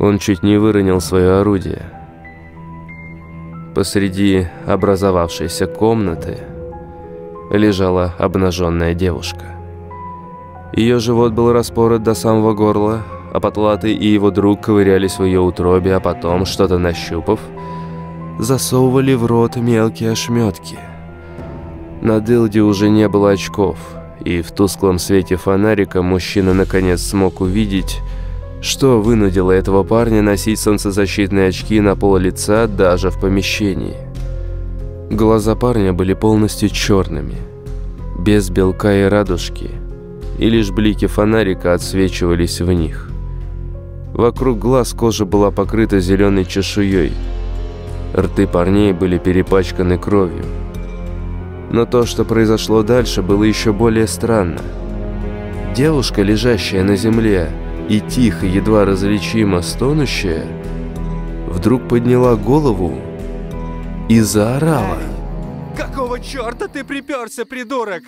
он чуть не выронил свое орудие. Посреди образовавшейся комнаты лежала обнаженная девушка. Ее живот был распорот до самого горла, а Потлатый и его друг ковырялись в ее утробе, а потом, что-то нащупав, засовывали в рот мелкие ошметки. На дылде уже не было очков, и в тусклом свете фонарика мужчина наконец смог увидеть, что вынудило этого парня носить солнцезащитные очки на пол лица даже в помещении. Глаза парня были полностью черными, без белка и радужки, и лишь блики фонарика отсвечивались в них. Вокруг глаз кожа была покрыта зеленой чешуей. Рты парней были перепачканы кровью. Но то, что произошло дальше, было еще более странно. Девушка, лежащая на земле и тихо, едва различимо стонущая, вдруг подняла голову и заорала. «Какого черта ты приперся, придурок?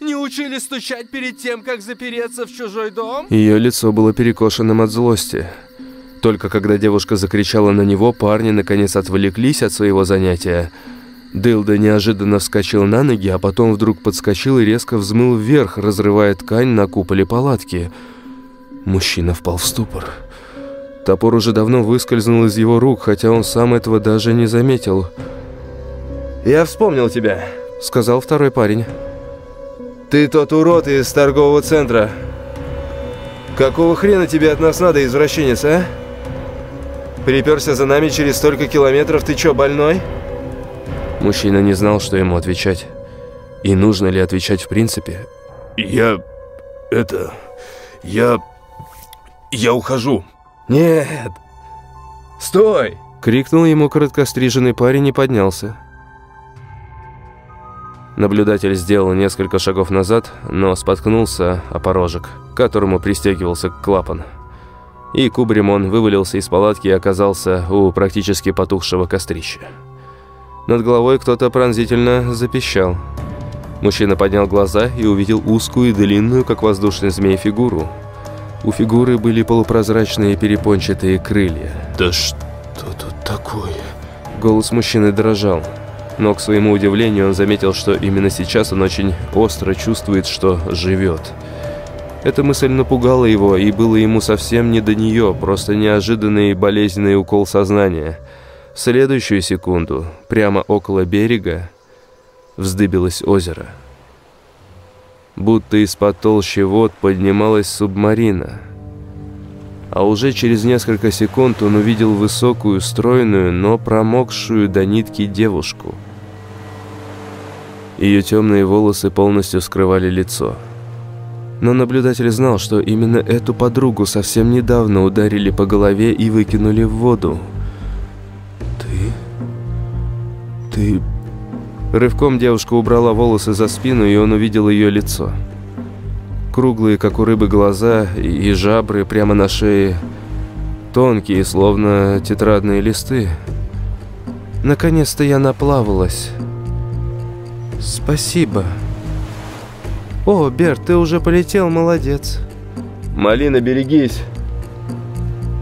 Не учили стучать перед тем, как запереться в чужой дом? Ее лицо было перекошенным от злости. Только когда девушка закричала на него, парни наконец отвлеклись от своего занятия. Дылда неожиданно вскочил на ноги, а потом вдруг подскочил и резко взмыл вверх, разрывая ткань на куполе палатки. Мужчина впал в ступор. Топор уже давно выскользнул из его рук, хотя он сам этого даже не заметил. «Я вспомнил тебя», — сказал второй парень. Ты тот урод из торгового центра. Какого хрена тебе от нас надо, извращенец, а? Приперся за нами через столько километров, ты чё, больной? Мужчина не знал, что ему отвечать. И нужно ли отвечать в принципе. Я... это... я... я ухожу. Нет. Стой! Крикнул ему короткостриженный парень и поднялся. Наблюдатель сделал несколько шагов назад, но споткнулся о порожек, к которому пристегивался клапан. И кубремон вывалился из палатки и оказался у практически потухшего кострища. Над головой кто-то пронзительно запищал. Мужчина поднял глаза и увидел узкую и длинную, как воздушный змей, фигуру. У фигуры были полупрозрачные перепончатые крылья. «Да что тут такое?» Голос мужчины дрожал. Но, к своему удивлению, он заметил, что именно сейчас он очень остро чувствует, что живет. Эта мысль напугала его, и было ему совсем не до нее, просто неожиданный болезненный укол сознания. В следующую секунду, прямо около берега, вздыбилось озеро. Будто из-под толщи вод поднималась субмарина. А уже через несколько секунд он увидел высокую, стройную, но промокшую до нитки девушку – ее темные волосы полностью скрывали лицо. Но наблюдатель знал, что именно эту подругу совсем недавно ударили по голове и выкинули в воду. «Ты... ты...» Рывком девушка убрала волосы за спину, и он увидел ее лицо. Круглые, как у рыбы, глаза и жабры прямо на шее. Тонкие, словно тетрадные листы. Наконец-то я наплавалась. «Спасибо». «О, Берт, ты уже полетел, молодец». «Малина, берегись!»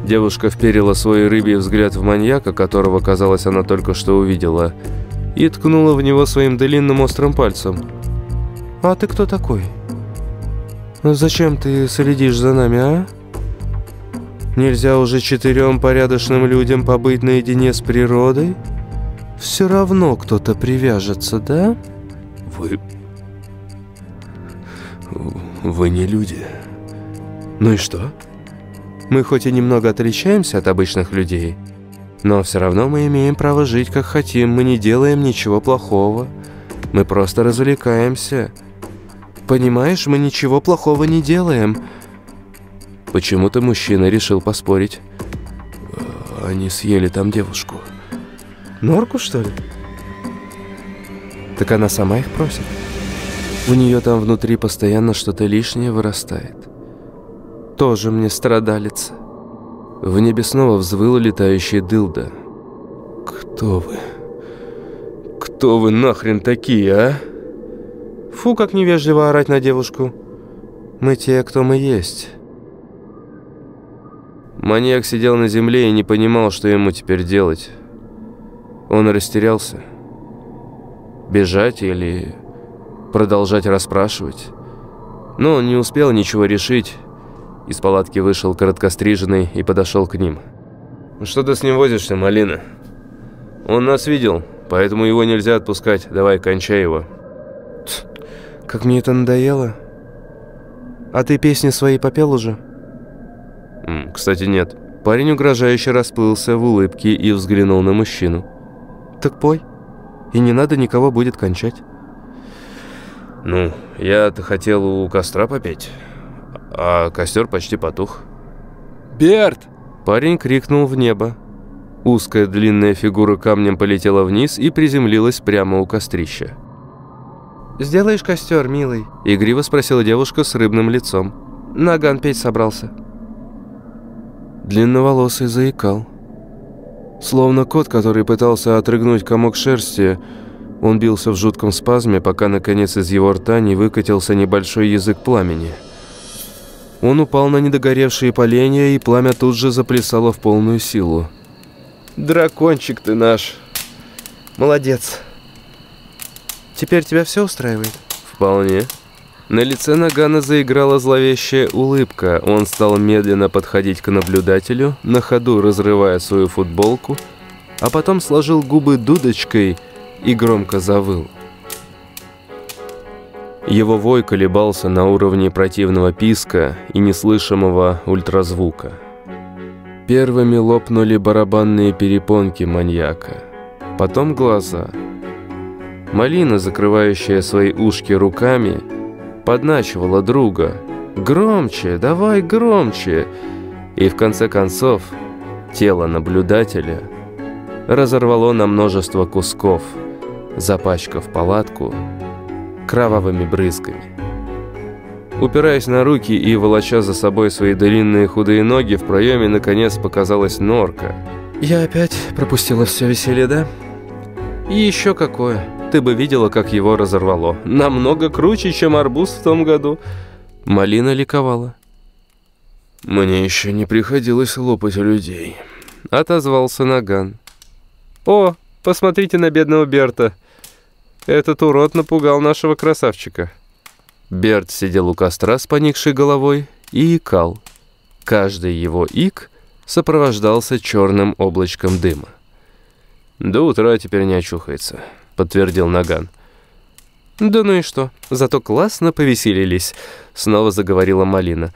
Девушка вперила свой рыбий взгляд в маньяка, которого, казалось, она только что увидела, и ткнула в него своим длинным острым пальцем. «А ты кто такой? Зачем ты следишь за нами, а? Нельзя уже четырем порядочным людям побыть наедине с природой? Все равно кто-то привяжется, да?» Вы... Вы не люди. Ну и что? Мы хоть и немного отличаемся от обычных людей, но все равно мы имеем право жить как хотим, мы не делаем ничего плохого. Мы просто развлекаемся. Понимаешь, мы ничего плохого не делаем. Почему-то мужчина решил поспорить. Они съели там девушку. Норку, что ли? Так она сама их просит. У нее там внутри постоянно что-то лишнее вырастает. Тоже мне страдалица. В небе снова взвыла летающая дылда. Кто вы? Кто вы нахрен такие, а? Фу, как невежливо орать на девушку. Мы те, кто мы есть. Маньяк сидел на земле и не понимал, что ему теперь делать. Он растерялся. Бежать или продолжать расспрашивать? Но он не успел ничего решить. Из палатки вышел короткостриженный и подошел к ним. «Что ты с ним возишься, Малина? Он нас видел, поэтому его нельзя отпускать. Давай, кончай его». «Как мне это надоело. А ты песни свои попел уже?» «Кстати, нет». Парень угрожающе расплылся в улыбке и взглянул на мужчину. «Так пой. И не надо никого будет кончать». «Ну, я-то хотел у костра попеть, а костер почти потух». «Берт!» Парень крикнул в небо. Узкая длинная фигура камнем полетела вниз и приземлилась прямо у кострища. «Сделаешь костер, милый?» – игриво спросила девушка с рыбным лицом. «Наган петь собрался». Длинноволосый заикал. Словно кот, который пытался отрыгнуть комок шерсти, он бился в жутком спазме, пока, наконец, из его рта не выкатился небольшой язык пламени. Он упал на недогоревшие поленья, и пламя тут же заплясало в полную силу. «Дракончик ты наш! Молодец! Теперь тебя все устраивает?» «Вполне». На лице Нагана заиграла зловещая улыбка. Он стал медленно подходить к наблюдателю, на ходу разрывая свою футболку, а потом сложил губы дудочкой и громко завыл. Его вой колебался на уровне противного писка и неслышимого ультразвука. Первыми лопнули барабанные перепонки маньяка, потом глаза. Малина, закрывающая свои ушки руками, подначивала друга. «Громче, давай громче!» И в конце концов тело наблюдателя разорвало на множество кусков, запачкав палатку кровавыми брызгами. Упираясь на руки и волоча за собой свои длинные худые ноги, в проеме наконец показалась норка. «Я опять пропустила все веселье, да?» «И еще какое!» Ты бы видела, как его разорвало. Намного круче, чем арбуз в том году. Малина ликовала. Мне еще не приходилось лопать людей. Отозвался Наган. О, посмотрите на бедного Берта. Этот урод напугал нашего красавчика. Берт сидел у костра с поникшей головой и икал. Каждый его ик сопровождался черным облачком дыма. До утра теперь не очухается подтвердил Наган. «Да ну и что? Зато классно повеселились», — снова заговорила Малина.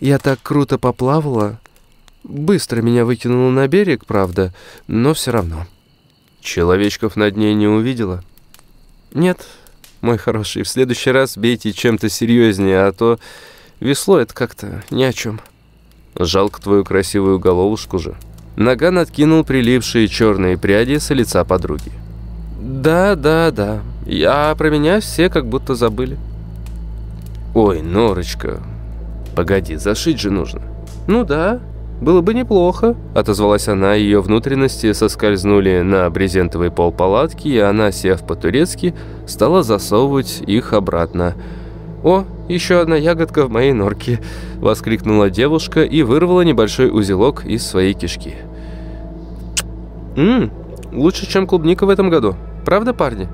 «Я так круто поплавала. Быстро меня выкинуло на берег, правда, но все равно». «Человечков на дне не увидела?» «Нет, мой хороший, в следующий раз бейте чем-то серьезнее, а то весло это как-то ни о чем». «Жалко твою красивую головушку же». Наган откинул прилипшие черные пряди с лица подруги. «Да, да, да. Я про меня все как будто забыли». «Ой, Норочка, погоди, зашить же нужно». «Ну да, было бы неплохо», — отозвалась она, ее внутренности соскользнули на брезентовый пол палатки, и она, сев по-турецки, стала засовывать их обратно. «О, еще одна ягодка в моей норке!» — воскликнула девушка и вырвала небольшой узелок из своей кишки. «Ммм, лучше, чем клубника в этом году». Правда, парни?»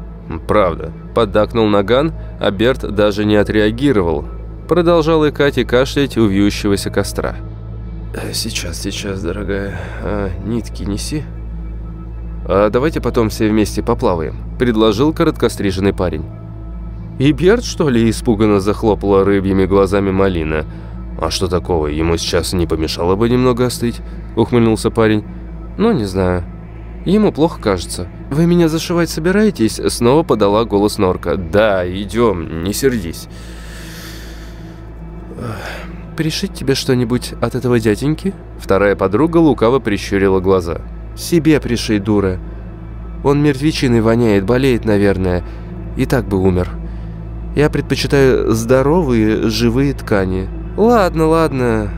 «Правда», – поддакнул Наган, а Берт даже не отреагировал. Продолжал икать и кашлять у вьющегося костра. Э, «Сейчас, сейчас, дорогая. А, нитки неси». «А давайте потом все вместе поплаваем», – предложил короткостриженный парень. «И Берт, что ли?» – испуганно захлопала рыбьими глазами Малина. «А что такого? Ему сейчас не помешало бы немного остыть?» – ухмыльнулся парень. «Ну, не знаю. Ему плохо кажется». «Вы меня зашивать собираетесь?» Снова подала голос Норка. «Да, идем, не сердись». «Пришить тебе что-нибудь от этого дяденьки?» Вторая подруга лукаво прищурила глаза. «Себе пришей, дура. Он мертвечиной воняет, болеет, наверное. И так бы умер. Я предпочитаю здоровые, живые ткани». «Ладно, ладно».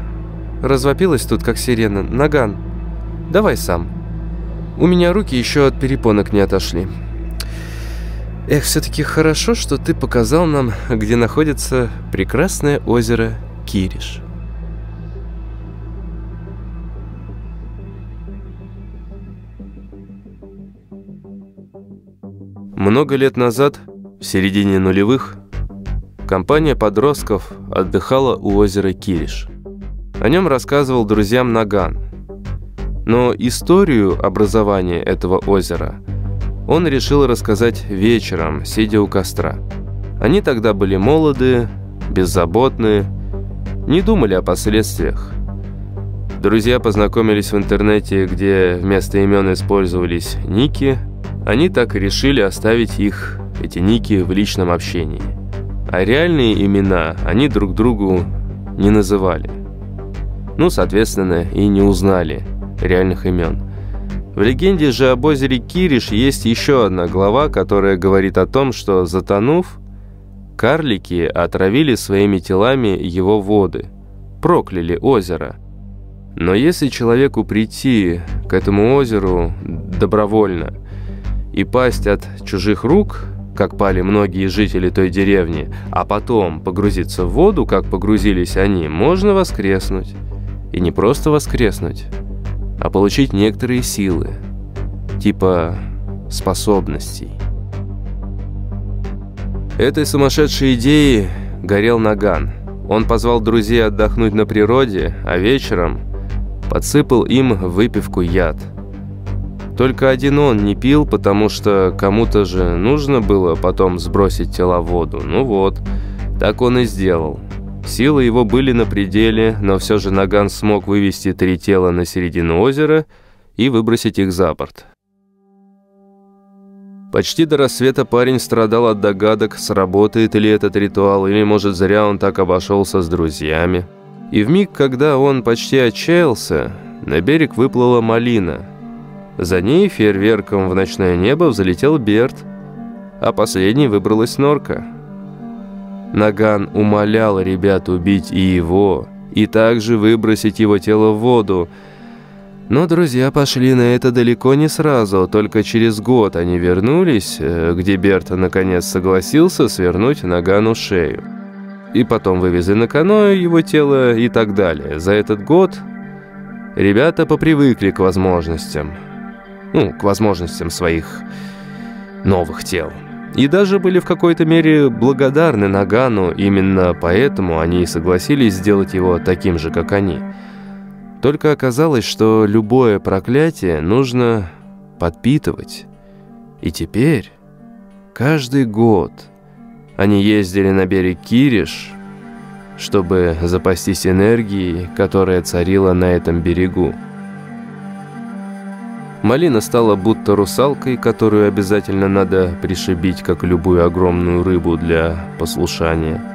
Развопилась тут, как сирена. «Наган, давай сам». У меня руки еще от перепонок не отошли. Эх, все-таки хорошо, что ты показал нам, где находится прекрасное озеро Кириш. Много лет назад, в середине нулевых, компания подростков отдыхала у озера Кириш. О нем рассказывал друзьям Наган. Но историю образования этого озера он решил рассказать вечером, сидя у костра. Они тогда были молоды, беззаботны, не думали о последствиях. Друзья познакомились в интернете, где вместо имен использовались ники – они так и решили оставить их, эти ники, в личном общении. А реальные имена они друг другу не называли. Ну, соответственно, и не узнали реальных имен. В легенде же об озере Кириш есть еще одна глава, которая говорит о том, что, затонув, карлики отравили своими телами его воды, прокляли озеро. Но если человеку прийти к этому озеру добровольно – и пасть от чужих рук, как пали многие жители той деревни, а потом погрузиться в воду, как погрузились они, можно воскреснуть. И не просто воскреснуть, а получить некоторые силы, типа способностей. Этой сумасшедшей идеей горел Наган. Он позвал друзей отдохнуть на природе, а вечером подсыпал им выпивку яд – только один он не пил, потому что кому-то же нужно было потом сбросить тела в воду. Ну вот, так он и сделал. Силы его были на пределе, но все же Наган смог вывести три тела на середину озера и выбросить их за борт. Почти до рассвета парень страдал от догадок, сработает ли этот ритуал, или, может, зря он так обошелся с друзьями. И в миг, когда он почти отчаялся, на берег выплыла малина – за ней фейерверком в ночное небо взлетел Берт, а последней выбралась Норка. Наган умолял ребят убить и его, и также выбросить его тело в воду. Но друзья пошли на это далеко не сразу, только через год они вернулись, э, где Берт наконец согласился свернуть Нагану шею. И потом вывезли на каноэ его тело и так далее. За этот год ребята попривыкли к возможностям – ну, к возможностям своих новых тел. И даже были в какой-то мере благодарны Нагану, именно поэтому они и согласились сделать его таким же, как они. Только оказалось, что любое проклятие нужно подпитывать. И теперь, каждый год, они ездили на берег Кириш, чтобы запастись энергией, которая царила на этом берегу. Малина стала будто русалкой, которую обязательно надо пришибить, как любую огромную рыбу для послушания.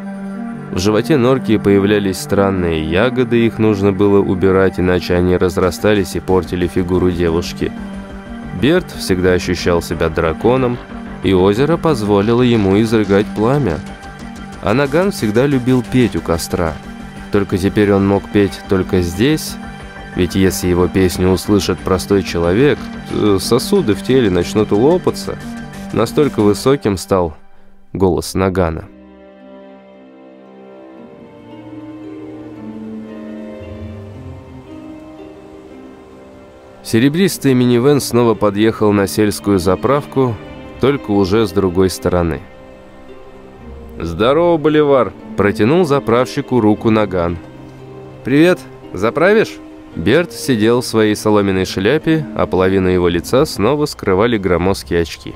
В животе норки появлялись странные ягоды, их нужно было убирать, иначе они разрастались и портили фигуру девушки. Берт всегда ощущал себя драконом, и озеро позволило ему изрыгать пламя. А Наган всегда любил петь у костра. Только теперь он мог петь только здесь, ведь если его песню услышит простой человек, сосуды в теле начнут лопаться. Настолько высоким стал голос Нагана. Серебристый минивэн снова подъехал на сельскую заправку, только уже с другой стороны. «Здорово, Боливар!» – протянул заправщику руку Наган. «Привет, заправишь?» Берт сидел в своей соломенной шляпе, а половину его лица снова скрывали громоздкие очки.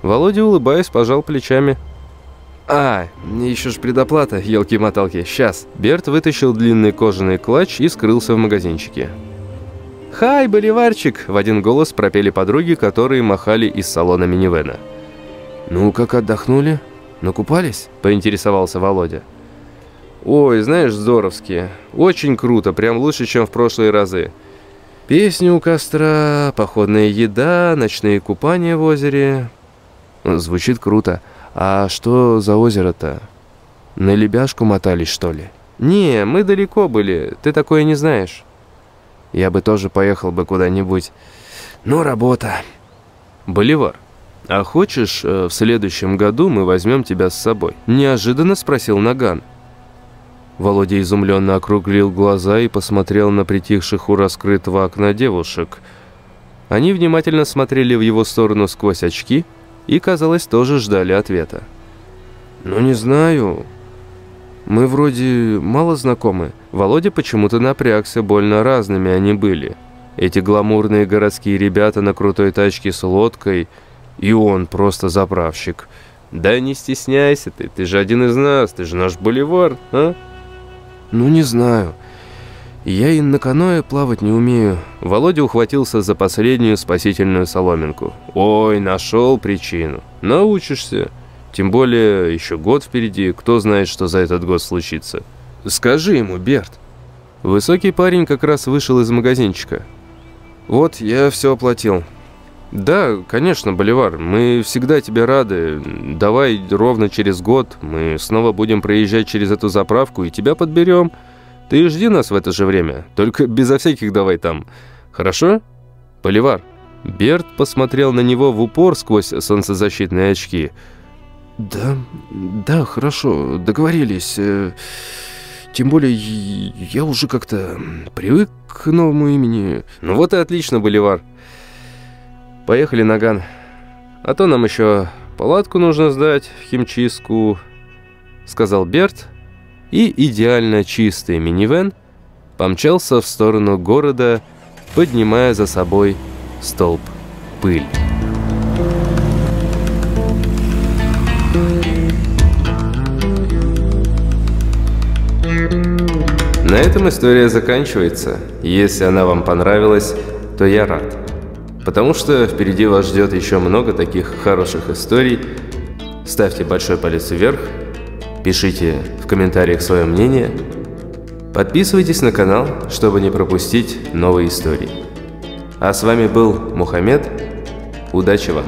Володя, улыбаясь, пожал плечами. «А, еще ж предоплата, елки-моталки, сейчас!» Берт вытащил длинный кожаный клатч и скрылся в магазинчике. «Хай, боливарчик!» – в один голос пропели подруги, которые махали из салона минивэна. «Ну, как отдохнули? Накупались?» – поинтересовался Володя. Ой, знаешь, здоровские. Очень круто, прям лучше, чем в прошлые разы. Песни у костра, походная еда, ночные купания в озере. Звучит круто. А что за озеро-то? На Лебяшку мотались, что ли? Не, мы далеко были, ты такое не знаешь. Я бы тоже поехал бы куда-нибудь. Но работа. Боливар, «А хочешь, э, в следующем году мы возьмем тебя с собой?» Неожиданно спросил Наган. Володя изумленно округлил глаза и посмотрел на притихших у раскрытого окна девушек. Они внимательно смотрели в его сторону сквозь очки и, казалось, тоже ждали ответа. «Ну, не знаю. Мы вроде мало знакомы». Володя почему-то напрягся, больно разными они были. Эти гламурные городские ребята на крутой тачке с лодкой, и он просто заправщик. «Да не стесняйся ты, ты же один из нас, ты же наш боливар, а?» «Ну, не знаю. Я и на каноэ плавать не умею». Володя ухватился за последнюю спасительную соломинку. «Ой, нашел причину. Научишься. Тем более еще год впереди, кто знает, что за этот год случится. Скажи ему, Берт». Высокий парень как раз вышел из магазинчика. «Вот, я все оплатил». «Да, конечно, Боливар, мы всегда тебе рады. Давай ровно через год мы снова будем проезжать через эту заправку и тебя подберем. Ты жди нас в это же время, только безо всяких давай там. Хорошо? Боливар?» Берт посмотрел на него в упор сквозь солнцезащитные очки. «Да, да, хорошо, договорились. Э, тем более я уже как-то привык к новому имени». «Ну вот и отлично, Боливар». Поехали, Наган. А то нам еще палатку нужно сдать химчистку, сказал Берт, и идеально чистый минивэн помчался в сторону города, поднимая за собой столб пыль. На этом история заканчивается. Если она вам понравилась, то я рад потому что впереди вас ждет еще много таких хороших историй. Ставьте большой палец вверх, пишите в комментариях свое мнение, подписывайтесь на канал, чтобы не пропустить новые истории. А с вами был Мухаммед. Удачи вам!